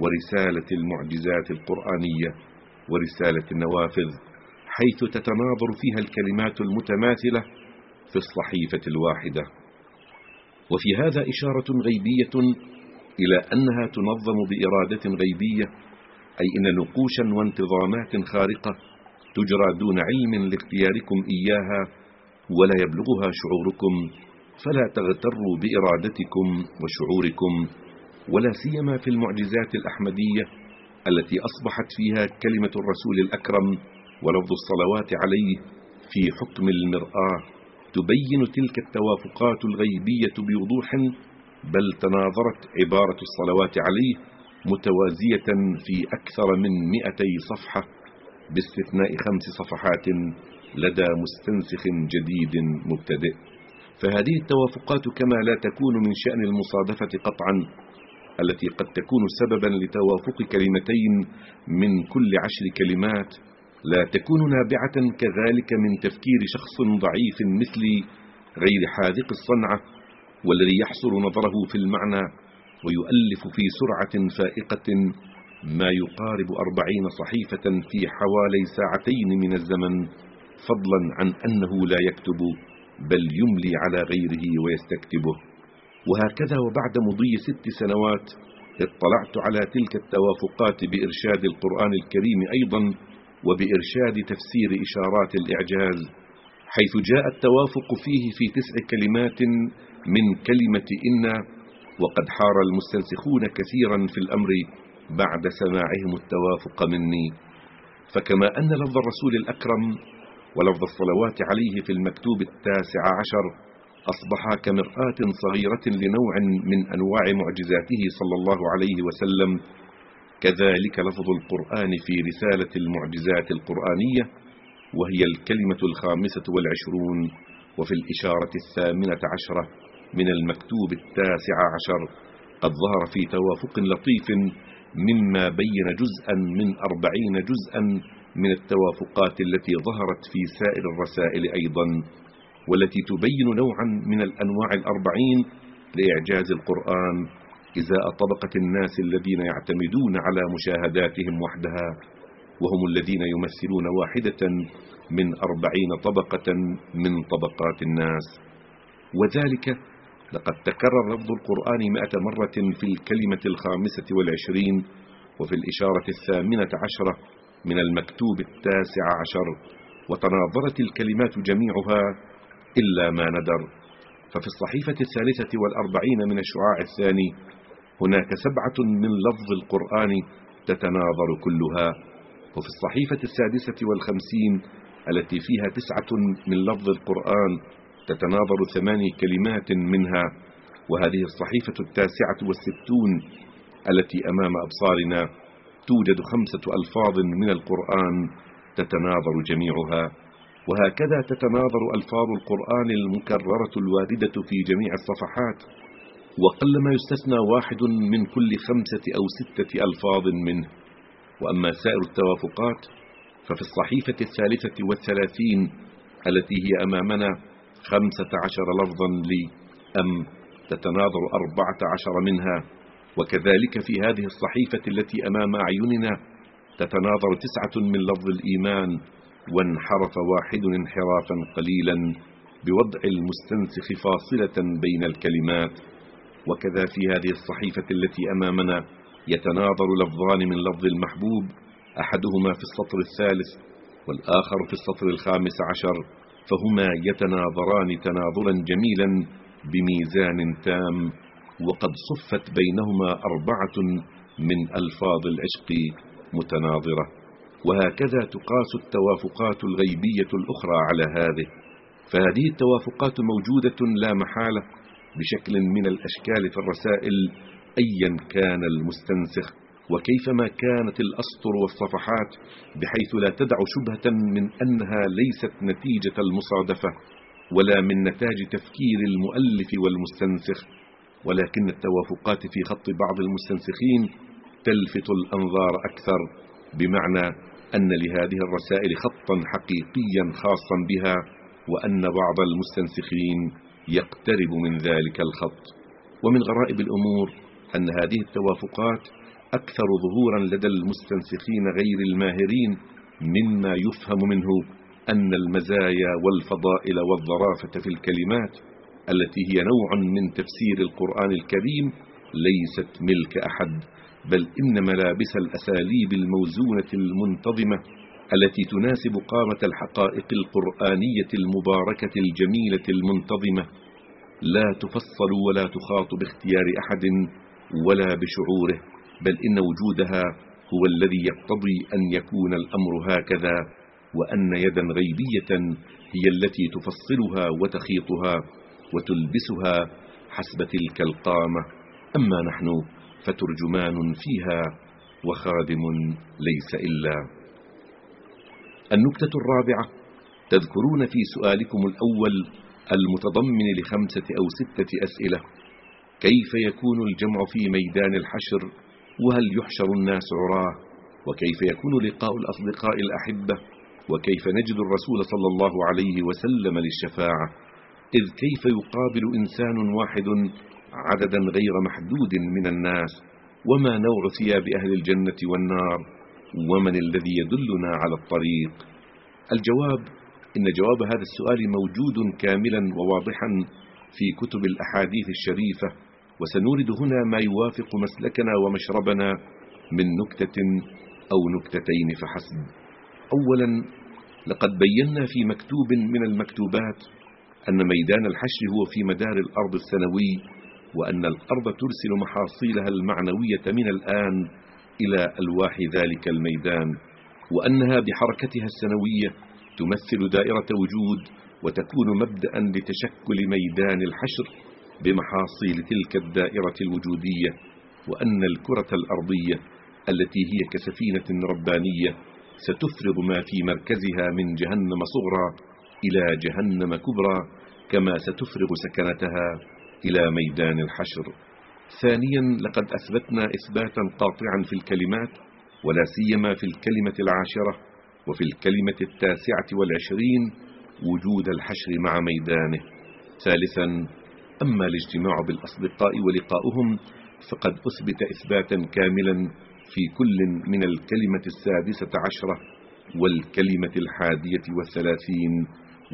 ورسالة المعجزات القرآنية ورسالة النوافذ. حيث تتناظر فيها الكلمات المتماثلة في الصحيفة الواحدة. وفي هذا إشارة غيبية إلى أنها تنظم بإرادة غيبية أي إن نقوشا وانتظامات خارقة تجرى دون علم لاختياركم إياها ولا يبلغها شعوركم فلا تغتروا بإرادتكم وشعوركم ولا سيما في المعجزات الأحمدية التي أصبحت فيها كلمة الرسول الأكرم ولفظ الصلوات عليه في حكم المرآة تبين تلك التوافقات الغيبية بوضوح بل تناظرت عبارة الصلوات عليه متوازية في أكثر من مئتي صفحة باستثناء خمس صفحات لدى مستنسخ جديد مبتدئ. فهذه التوافقات كما لا تكون من شأن المصادفة قطعا التي قد تكون سببا لتوافق كلمتين من كل عشر كلمات لا تكون نابعة كذلك من تفكير شخص ضعيف مثلي غير حاذق الصنعة والذي يحصر نظره في المعنى ويؤلف في سرعة فائقة ما يقارب أربعين صحيفة في حوالي ساعتين من الزمن فضلا عن أنه لا يكتب بل يملي على غيره ويستكتبه. وهكذا وبعد مضي ست سنوات اطلعت على تلك التوافقات بإرشاد القرآن الكريم أيضا وبإرشاد تفسير إشارات الإعجاز حيث جاء التوافق فيه في تسع كلمات من كلمة إن وقد حار المستنسخون كثيرا في الأمر بعد سماعهم التوافق مني. فكما أن لفظ الرسول الأكرم ولفظ الصلوات عليه في المكتوب التاسع عشر أصبحا كمرآة صغيرة لنوع من أنواع معجزاته صلى الله عليه وسلم كذلك لفظ القرآن في رسالة المعجزات القرآنية وهي الكلمة الخامسة والعشرون وفي الإشارة الثامنة عشرة من المكتوب التاسع عشر قد ظهر في توافق لطيف مما بين جزءا من أربعين جزءا من التوافقات التي ظهرت في سائر الرسائل أيضا والتي تبين نوعا من الأنواع الأربعين لإعجاز القرآن. إزاء طبقة الناس الذين يعتمدون على مشاهداتهم وحدها وهم الذين يمثلون واحدة من أربعين طبقة من طبقات الناس. وذلك لقد تكرر لفظ القرآن مئة مرة في الكلمة الخامسة والعشرين وفي الإشارة الثامنة عشرة من المكتوب التاسع عشر وتناظرت الكلمات جميعها إلا ما ندر. ففي الصحيفة الثالثة والأربعين من الشعاع الثاني هناك سبعة من لفظ القرآن تتناظر كلها وفي الصحيفة السادسة والخمسين التي فيها تسعة من لفظ القرآن تتناظر ثماني كلمات منها وهذه الصحيفة التاسعة والستون التي أمام أبصارنا توجد خمسة ألفاظ من القرآن تتناظر جميعها وهكذا تتناظر ألفاظ القرآن المكررة الواردة في جميع الصفحات. وقلما يستثنى واحد من كل خمسة أو ستة ألفاظ منه. وأما سائر التوافقات ففي الصحيفة الثالثة والثلاثين التي هي أمامنا خمسة عشر لفظا لي أم تتناظر أربعة عشر منها. وكذلك في هذه الصحيفة التي أمام أعيننا تتناظر تسعة من لفظ الإيمان وانحرف واحد انحرافا قليلا بوضع المستنسخ فاصلة بين الكلمات. وكذا في هذه الصحيفة التي أمامنا يتناظر لفظان من لفظ المحبوب أحدهما في السطر الثالث والآخر في السطر الخامس عشر فهما يتناظران تناظرا جميلا بميزان تام وقد صفت بينهما أربعة من ألفاظ العشق متناظرة. وهكذا تقاس التوافقات الغيبية الأخرى على هذه فهذه التوافقات موجودة لا محالة بشكل من الأشكال في الرسائل أيا كان المستنسخ وكيفما كانت الأسطر والصفحات بحيث لا تدع شبهة من أنها ليست نتيجة المصادفة ولا من نتاج تفكير المؤلف والمستنسخ ولكن التوافقات في خط بعض المستنسخين تلفت الأنظار أكثر بمعنى أن لهذه الرسائل خطا حقيقيا خاصا بها وأن بعض المستنسخين يقترب من ذلك الخط. ومن غرائب الأمور أن هذه التوافقات أكثر ظهورا لدى المستنسخين غير الماهرين مما يفهم منه أن المزايا والفضائل والظرافة في الكلمات التي هي نوع من تفسير القرآن الكريم ليست ملك أحد بل إن ملابس الأساليب الموزونة المنتظمة التي تناسب قامة الحقائق القرآنية المباركة الجميلة المنتظمة. لا تفصل ولا تخاط باختيار أحد ولا بشعوره بل إن وجودها هو الذي يقتضي أن يكون الأمر هكذا وأن يدا غيبية هي التي تفصلها وتخيطها وتلبسها حسب تلك القامة. أما نحن فترجمان فيها وخادم ليس إلا النكتة الرابعة تذكرون في سؤالكم الأول المتضمن لخمسة أو ستة أسئلة كيف يكون الجمع في ميدان الحشر؟ وهل يحشر الناس عراة؟ وكيف يكون لقاء الأصدقاء الأحبة؟ وكيف نجد الرسول صلى الله عليه وسلم للشفاعة؟ إذ كيف يقابل إنسان واحد عددا غير محدود من الناس؟ وما نوع ثياب أهل الجنة والنار؟ ومن الذي يدلنا على الطريق؟ الجواب إن جواب هذا السؤال موجود كاملا وواضحا في كتب الأحاديث الشريفة وسنورد هنا ما يوافق مسلكنا ومشربنا من نكتة أو نكتتين فحسب. أولا لقد بينا في مكتوب من المكتوبات أن ميدان الحشر هو في مدار الأرض السنوي وأن الأرض ترسل محاصيلها المعنوية من الآن إلى ألواح ذلك الميدان وأنها بحركتها السنوية تمثل دائرة وجود وتكون مبدأ لتشكل ميدان الحشر بمحاصيل تلك الدائرة الوجودية وأن الكرة الأرضية التي هي كسفينة ربانية ستفرغ ما في مركزها من جهنم صغرى إلى جهنم كبرى كما ستفرغ سكنتها إلى ميدان الحشر. ثانيا لقد أثبتنا إثباتا قاطعا في الكلمات ولا سيما في الكلمة العاشرة وفي الكلمة التاسعة والعشرين وجود الحشر مع ميدانه. ثالثا أما الاجتماع بالأصدقاء ولقاؤهم فقد أثبت إثباتا كاملا في كل من الكلمة السادسة عشرة والكلمة الحادية والثلاثين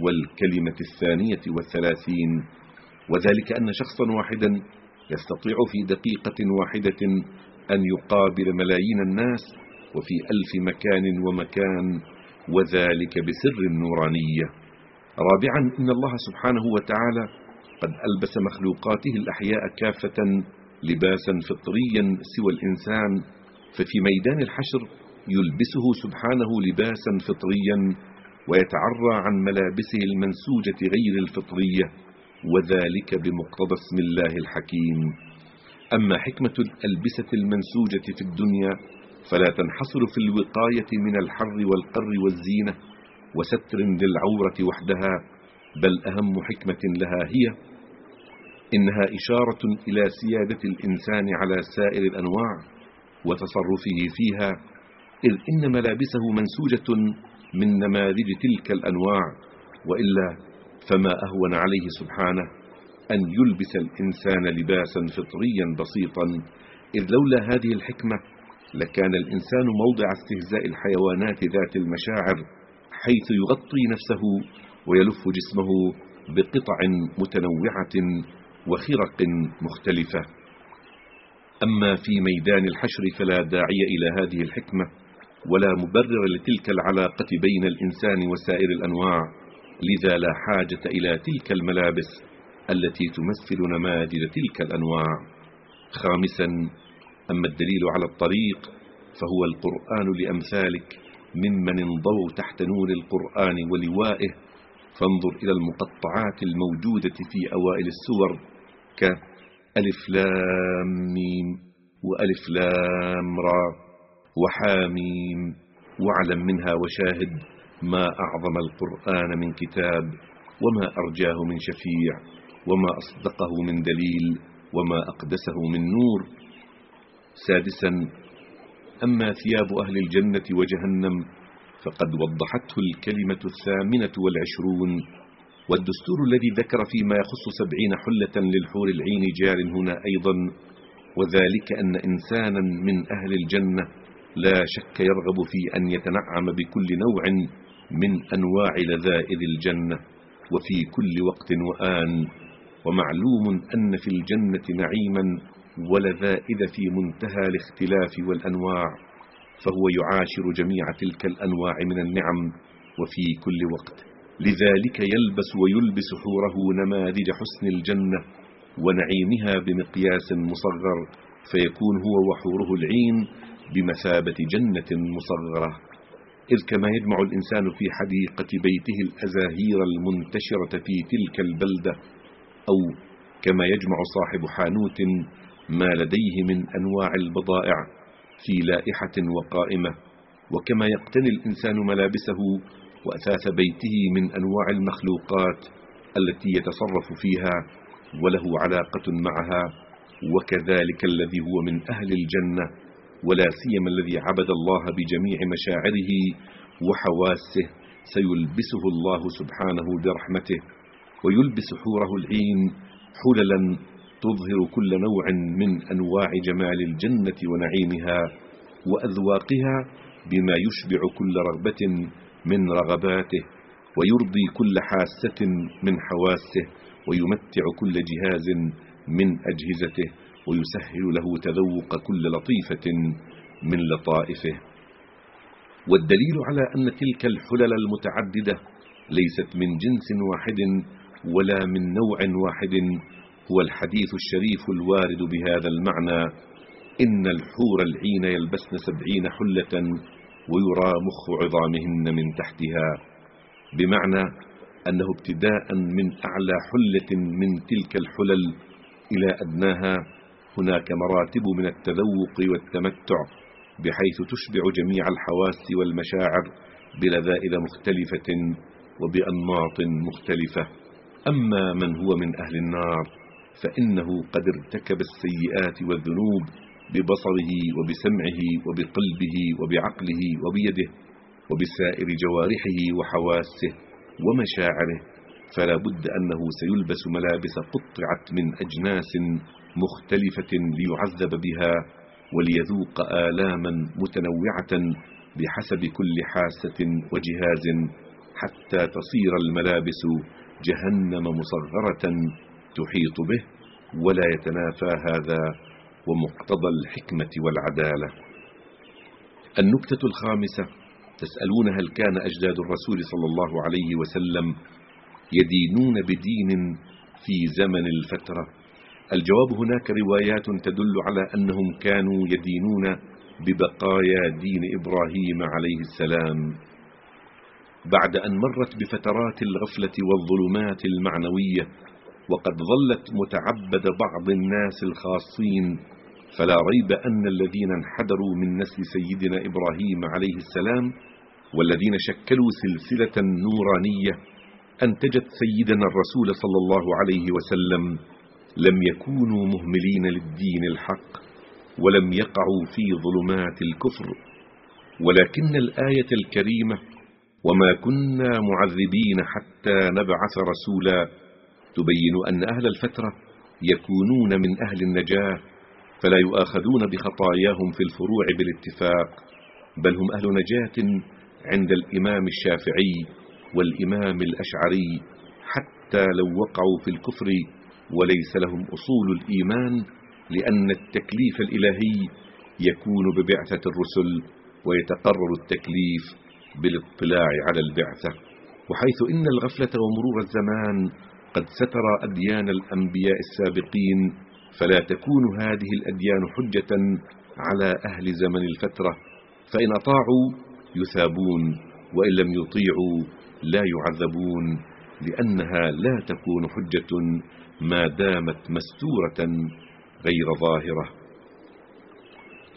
والكلمة الثانية والثلاثين. وذلك أن شخصا واحدا يستطيع في دقيقة واحدة أن يقابل ملايين الناس وفي ألف مكان ومكان وذلك بسر النورانية رابعا إن الله سبحانه وتعالى قد ألبس مخلوقاته الأحياء كافة لباسا فطريا سوى الإنسان. ففي ميدان الحشر يلبسه سبحانه لباسا فطريا ويتعرى عن ملابسه المنسوجة غير الفطرية. وذلك بمقتضى اسم الله الحكيم. أما حكمة الألبسة المنسوجة في الدنيا فلا تنحصر في الوقاية من الحر والقر والزينة وستر للعورة وحدها بل أهم حكمة لها هي إنها إشارة إلى سيادة الإنسان على سائر الأنواع وتصرفه فيها إذ إن ملابسه منسوجة من نماذج تلك الأنواع وإلا فما أهون عليه سبحانه أن يلبس الإنسان لباسا فطريا بسيطا إذ لولا هذه الحكمة لكان الإنسان موضع استهزاء الحيوانات ذات المشاعر حيث يغطي نفسه ويلف جسمه بقطع متنوعة وخرق مختلفة. أما في ميدان الحشر فلا داعي إلى هذه الحكمة ولا مبرر لتلك العلاقة بين الإنسان وسائر الأنواع. لذا لا حاجة إلى تلك الملابس التي تمثل نماذج تلك الأنواع. خامسا أما الدليل على الطريق فهو القرآن لأمثالك ممن انضووا تحت نور القرآن ولوائه. فانظر إلى المقطعات الموجودة في أوائل السور كألف لام ميم وألف لام را وحاميم واعلم منها وشاهد. ما أعظم القرآن من كتاب وما أرجاه من شفيع وما أصدقه من دليل وما أقدسه من نور. سادسا أما ثياب أهل الجنة وجهنم فقد وضحته الكلمة الثامنة والعشرون. والدستور الذي ذكر فيما يخص سبعين حلة للحور العين جار هنا أيضا وذلك أن إنسانا من أهل الجنة لا شك يرغب في أن يتنعم بكل نوع من أنواع لذائذ الجنة وفي كل وقت وآن. ومعلوم أن في الجنة نعيما ولذائذ في منتهى الاختلاف والأنواع. فهو يعاشر جميع تلك الأنواع من النعم وفي كل وقت. لذلك يلبس ويلبس حوره نماذج حسن الجنة ونعيمها بمقياس مصغر. فيكون هو وحوره العين بمثابة جنة مصغرة. إذ كما يجمع الإنسان في حديقة بيته الأزاهير المنتشرة في تلك البلدة أو كما يجمع صاحب حانوت ما لديه من أنواع البضائع في لائحة وقائمة. وكما يقتني الإنسان ملابسه وأثاث بيته من أنواع المخلوقات التي يتصرف فيها وله علاقة معها وكذلك الذي هو من أهل الجنة. ولا سيما الذي عبد الله بجميع مشاعره وحواسه سيلبسه الله سبحانه برحمته ويلبس حوره العين حللا تظهر كل نوع من أنواع جمال الجنة ونعيمها وأذواقها بما يشبع كل رغبة من رغباته ويرضي كل حاسة من حواسه ويمتع كل جهاز من أجهزته. ويسهل له تذوق كل لطيفة من لطائفه. والدليل على أن تلك الحلل المتعددة ليست من جنس واحد ولا من نوع واحد هو الحديث الشريف الوارد بهذا المعنى. إن الحور العين يلبسن سبعين حلة ويرى مخ عظامهن من تحتها بمعنى أنه ابتداء من أعلى حلة من تلك الحلل إلى أدناها هناك مراتب من التذوق والتمتع بحيث تشبع جميع الحواس والمشاعر بلذائذ مختلفة وبأنماط مختلفة. أما من هو من أهل النار فإنه قد ارتكب السيئات والذنوب ببصره وبسمعه وبقلبه وبعقله وبيده وبسائر جوارحه وحواسه ومشاعره. فلا بد أنه سيلبس ملابس قطعت من أجناس مختلفة ليعذب بها وليذوق آلاما متنوعة بحسب كل حاسة وجهاز حتى تصير الملابس جهنم مصغرة تحيط به ولا يتنافى هذا ومقتضى الحكمة والعدالة. النكتة الخامسة تسألون هل كان أجداد الرسول صلى الله عليه وسلم يدينون بدين في زمن الفترة. الجواب هناك روايات تدل على أنهم كانوا يدينون ببقايا دين إبراهيم عليه السلام. بعد أن مرت بفترات الغفلة والظلمات المعنوية وقد ظلت متعبد بعض الناس الخاصين فلا ريب أن الذين انحدروا من نسل سيدنا إبراهيم عليه السلام والذين شكلوا سلسلة نورانية أنتجت سيدنا الرسول صلى الله عليه وسلم لم يكونوا مهملين للدين الحق ولم يقعوا في ظلمات الكفر. ولكن الآية الكريمة وما كنا معذبين حتى نبعث رسولا تبين أن أهل الفترة يكونون من أهل النجاة فلا يؤاخذون بخطاياهم في الفروع بالاتفاق بل هم أهل نجاة عند الإمام الشافعي والإمام الأشعري حتى لو وقعوا في الكفر وليس لهم أصول الإيمان لأن التكليف الإلهي يكون ببعثة الرسل ويتقرر التكليف بالاطلاع على البعثة. وحيث إن الغفلة ومرور الزمان قد ستر أديان الأنبياء السابقين فلا تكون هذه الأديان حجة على أهل زمن الفترة. فإن أطاعوا يثابون وإن لم يطيعوا لا يعذبون لأنها لا تكون حجة ما دامت مستورة غير ظاهرة.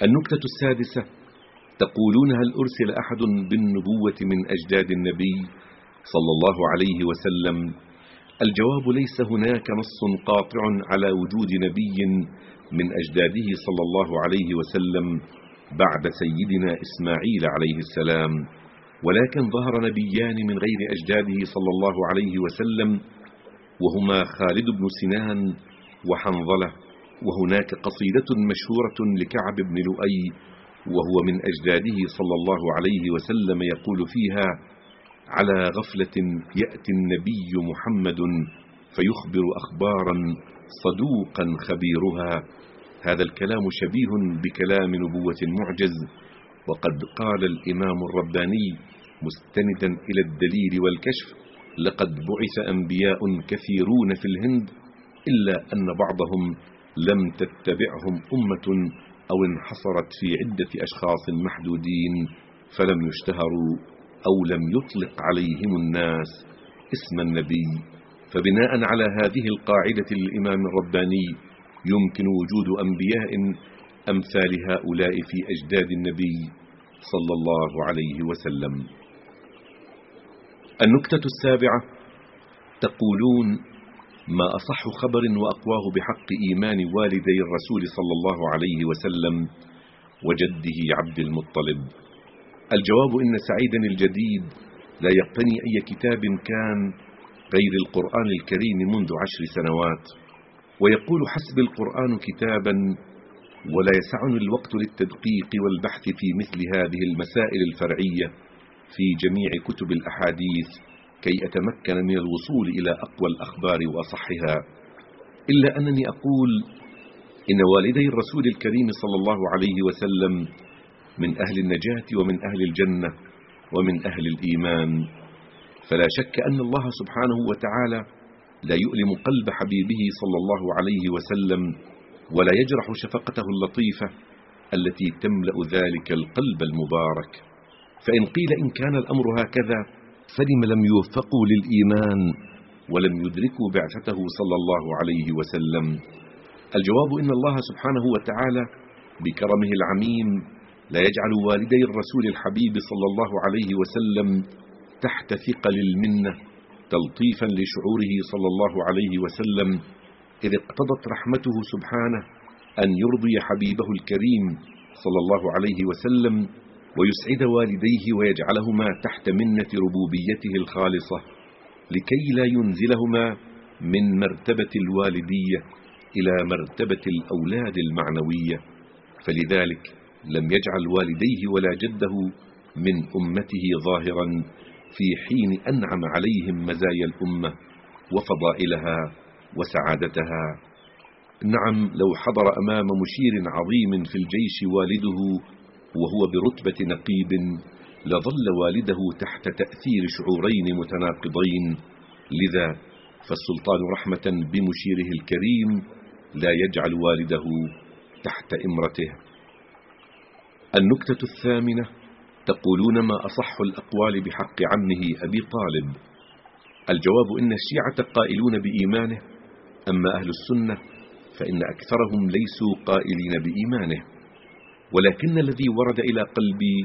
النكتة السادسة تقولون هل أرسل أحد بالنبوة من أجداد النبي صلى الله عليه وسلم؟ الجواب ليس هناك نص قاطع على وجود نبي من أجداده صلى الله عليه وسلم بعد سيدنا إسماعيل عليه السلام. ولكن ظهر نبيان من غير أجداده صلى الله عليه وسلم وهما خالد بن سنان وحنظلة وهناك قصيدة مشهورة لكعب بن لؤي وهو من أجداده صلى الله عليه وسلم يقول فيها على غفلة يأتي النبي محمد فيخبر أخبارا صدوقا خبيرها. هذا الكلام شبيه بكلام نبوة معجز وقد قال الإمام الرباني مستندا إلى الدليل والكشف لقد بعث أنبياء كثيرون في الهند إلا أن بعضهم لم تتبعهم أمة أو انحصرت في عدة أشخاص محدودين فلم يشتهروا أو لم يطلق عليهم الناس اسم النبي. فبناء على هذه القاعدة الإمام الرباني يمكن وجود أنبياء أمثال هؤلاء في أجداد النبي صلى الله عليه وسلم. النكتة السابعة تقولون ما أصح خبر وأقواه بحق إيمان والدي الرسول صلى الله عليه وسلم وجده عبد المطلب. الجواب إن سعيدا الجديد لا يقتني أي كتاب كان غير القرآن الكريم منذ عشر سنوات. ويقول حسب القرآن كتابا ولا يسعني الوقت للتدقيق والبحث في مثل هذه المسائل الفرعية في جميع كتب الأحاديث كي أتمكن من الوصول إلى أقوى الأخبار وأصحها. إلا أنني أقول إن والدي الرسول الكريم صلى الله عليه وسلم من أهل النجاة ومن أهل الجنة ومن أهل الإيمان. فلا شك أن الله سبحانه وتعالى لا يؤلم قلب حبيبه صلى الله عليه وسلم ولا يجرح شفقته اللطيفة التي تملأ ذلك القلب المبارك. فإن قيل إن كان الأمر هكذا فلم لم يوفقوا للإيمان ولم يدركوا بعثته صلى الله عليه وسلم. الجواب إن الله سبحانه وتعالى بكرمه العميم لا يجعل والدي الرسول الحبيب صلى الله عليه وسلم تحت ثقل المنة تلطيفا لشعوره صلى الله عليه وسلم إذ اقتضت رحمته سبحانه أن يرضي حبيبه الكريم صلى الله عليه وسلم ويسعد والديه ويجعلهما تحت منة ربوبيته الخالصة لكي لا ينزلهما من مرتبة الوالدية إلى مرتبة الأولاد المعنوية فلذلك لم يجعل والديه ولا جده من أمته ظاهرا في حين أنعم عليهم مزايا الأمة وفضائلها. وسعادتها. نعم لو حضر أمام مشير عظيم في الجيش والده وهو برتبة نقيب لظل والده تحت تأثير شعورين متناقضين. لذا فالسلطان رحمة بمشيره الكريم لا يجعل والده تحت إمرته. النكتة الثامنة تقولون ما أصح الأقوال بحق عمه أبي طالب. الجواب إن الشيعة قائلون بإيمانه أما أهل السنة فإن أكثرهم ليسوا قائلين بإيمانه ولكن الذي ورد إلى قلبي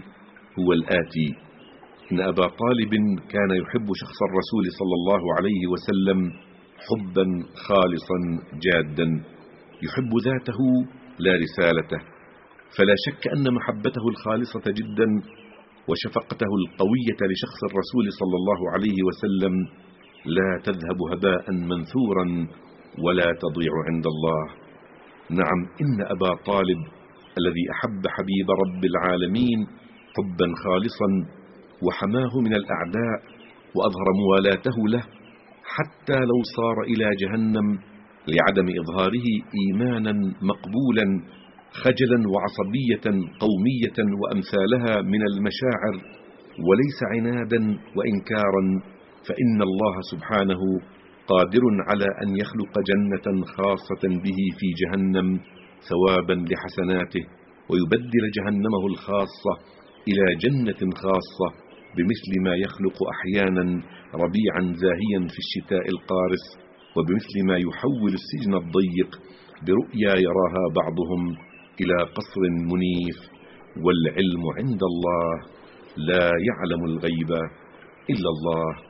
هو الآتي إن أبا طالب كان يحب شخص الرسول صلى الله عليه وسلم حبا خالصا جادا يحب ذاته لا رسالته فلا شك أن محبته الخالصة جدا وشفقته القوية لشخص الرسول صلى الله عليه وسلم لا تذهب هباء منثورا ولا تضيع عند الله. نعم إن أبا طالب الذي أحب حبيب رب العالمين حبا خالصا وحماه من الأعداء وأظهر موالاته له حتى لو صار إلى جهنم لعدم إظهاره إيمانا مقبولا خجلا وعصبية قومية وأمثالها من المشاعر. وليس عنادا وإنكارا فإن الله سبحانه قادر على أن يخلق جنة خاصة به في جهنم ثوابا لحسناته ويبدل جهنمه الخاصة إلى جنة خاصة بمثل ما يخلق أحيانا ربيعا زاهيا في الشتاء القارس وبمثل ما يحول السجن الضيق برؤيا يراها بعضهم إلى قصر منيف. والعلم عند الله لا يعلم الغيب إلا الله.